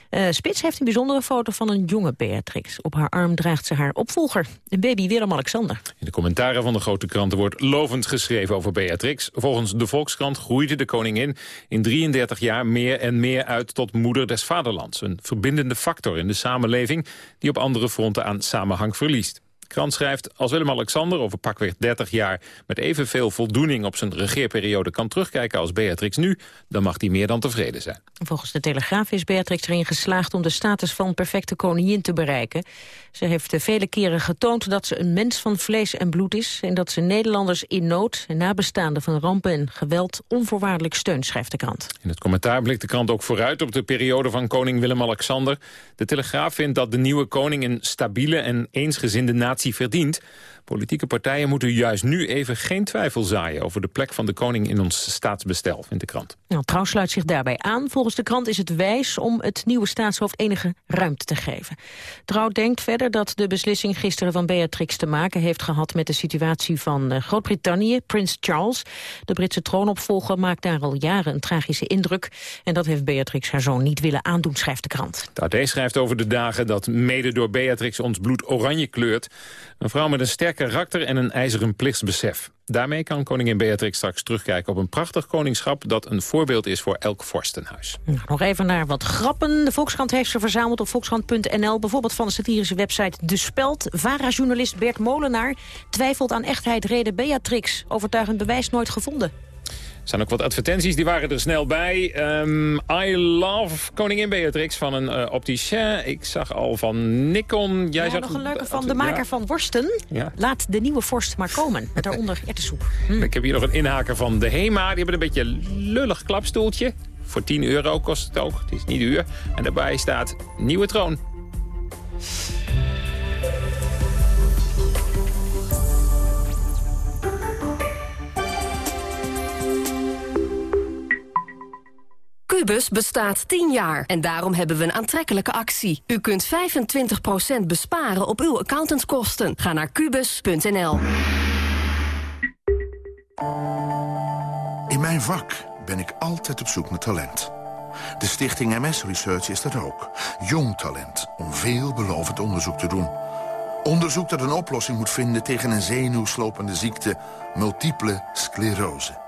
[SPEAKER 6] Eh, Spits heeft een bijzondere foto van een jonge Beatrix. Op haar arm draagt ze haar opvolger, de baby Willem-Alexander.
[SPEAKER 3] In de commentaren van de grote kranten wordt lovend geschreven over Beatrix. Volgens de Volkskrant groeide de koningin in 33 jaar meer en meer uit tot moeder des vaderlands. Een verbindende factor in de samenleving die op andere fronten aan samenhang verliest. De krant schrijft, als Willem-Alexander over pakweg 30 jaar... met evenveel voldoening op zijn regeerperiode kan terugkijken als Beatrix nu... dan mag hij meer dan tevreden zijn.
[SPEAKER 6] Volgens de Telegraaf is Beatrix erin geslaagd om de status van perfecte koningin te bereiken. Ze heeft eh, vele keren getoond dat ze een mens van vlees en bloed is... en dat ze Nederlanders in nood en nabestaanden van rampen en geweld onvoorwaardelijk steunt, schrijft de krant.
[SPEAKER 3] In het commentaar blikt de krant ook vooruit op de periode van koning Willem-Alexander. De Telegraaf vindt dat de nieuwe koning een stabiele en eensgezinde natie verdient. Politieke partijen moeten juist nu even geen twijfel zaaien... over de plek van de koning in ons staatsbestel, vindt de krant.
[SPEAKER 6] Nou, Trouw sluit zich daarbij aan. Volgens de krant is het wijs om het nieuwe staatshoofd enige ruimte te geven. Trouw denkt verder dat de beslissing gisteren van Beatrix te maken heeft gehad met de situatie van eh, Groot-Brittannië, prins Charles. De Britse troonopvolger maakt daar al jaren een tragische indruk. En dat heeft Beatrix haar zoon niet willen aandoen, schrijft de krant.
[SPEAKER 3] De AD schrijft over de dagen dat mede door Beatrix ons bloed oranje kleurt. Een vrouw met een sterk karakter en een ijzeren plichtsbesef. Daarmee kan koningin Beatrix straks terugkijken op een prachtig koningschap... dat een voorbeeld is voor elk vorstenhuis.
[SPEAKER 6] Nou, nog even naar wat grappen. De Volkskrant heeft ze verzameld op volkskrant.nl. Bijvoorbeeld van de satirische website De Speld. VARA-journalist Bert Molenaar twijfelt aan echtheid reden Beatrix. Overtuigend bewijs nooit gevonden.
[SPEAKER 3] Er zijn ook wat advertenties, die waren er snel bij. Ehm, I love koningin Beatrix van een eh, opticien. Ik zag al van Nikon. Jij
[SPEAKER 6] ja,
[SPEAKER 3] zag
[SPEAKER 6] nog een leuke van de maker van worsten.
[SPEAKER 3] Ja.
[SPEAKER 6] Laat de nieuwe vorst maar komen. Met daaronder erwtensoep.
[SPEAKER 3] Ik heb hier nog een inhaker van de HEMA. Die hebben een beetje lullig klapstoeltje. Voor 10 euro kost het ook. Het is niet duur. En daarbij staat nieuwe troon.
[SPEAKER 70] Cubus bestaat 10 jaar en daarom hebben we een aantrekkelijke actie. U kunt 25% besparen op uw accountantskosten. Ga naar kubus.nl.
[SPEAKER 71] In mijn vak ben ik altijd op zoek naar talent. De stichting MS Research is dat ook. Jong talent om veelbelovend onderzoek te doen. Onderzoek dat een oplossing moet vinden tegen een zenuwslopende ziekte... multiple sclerose.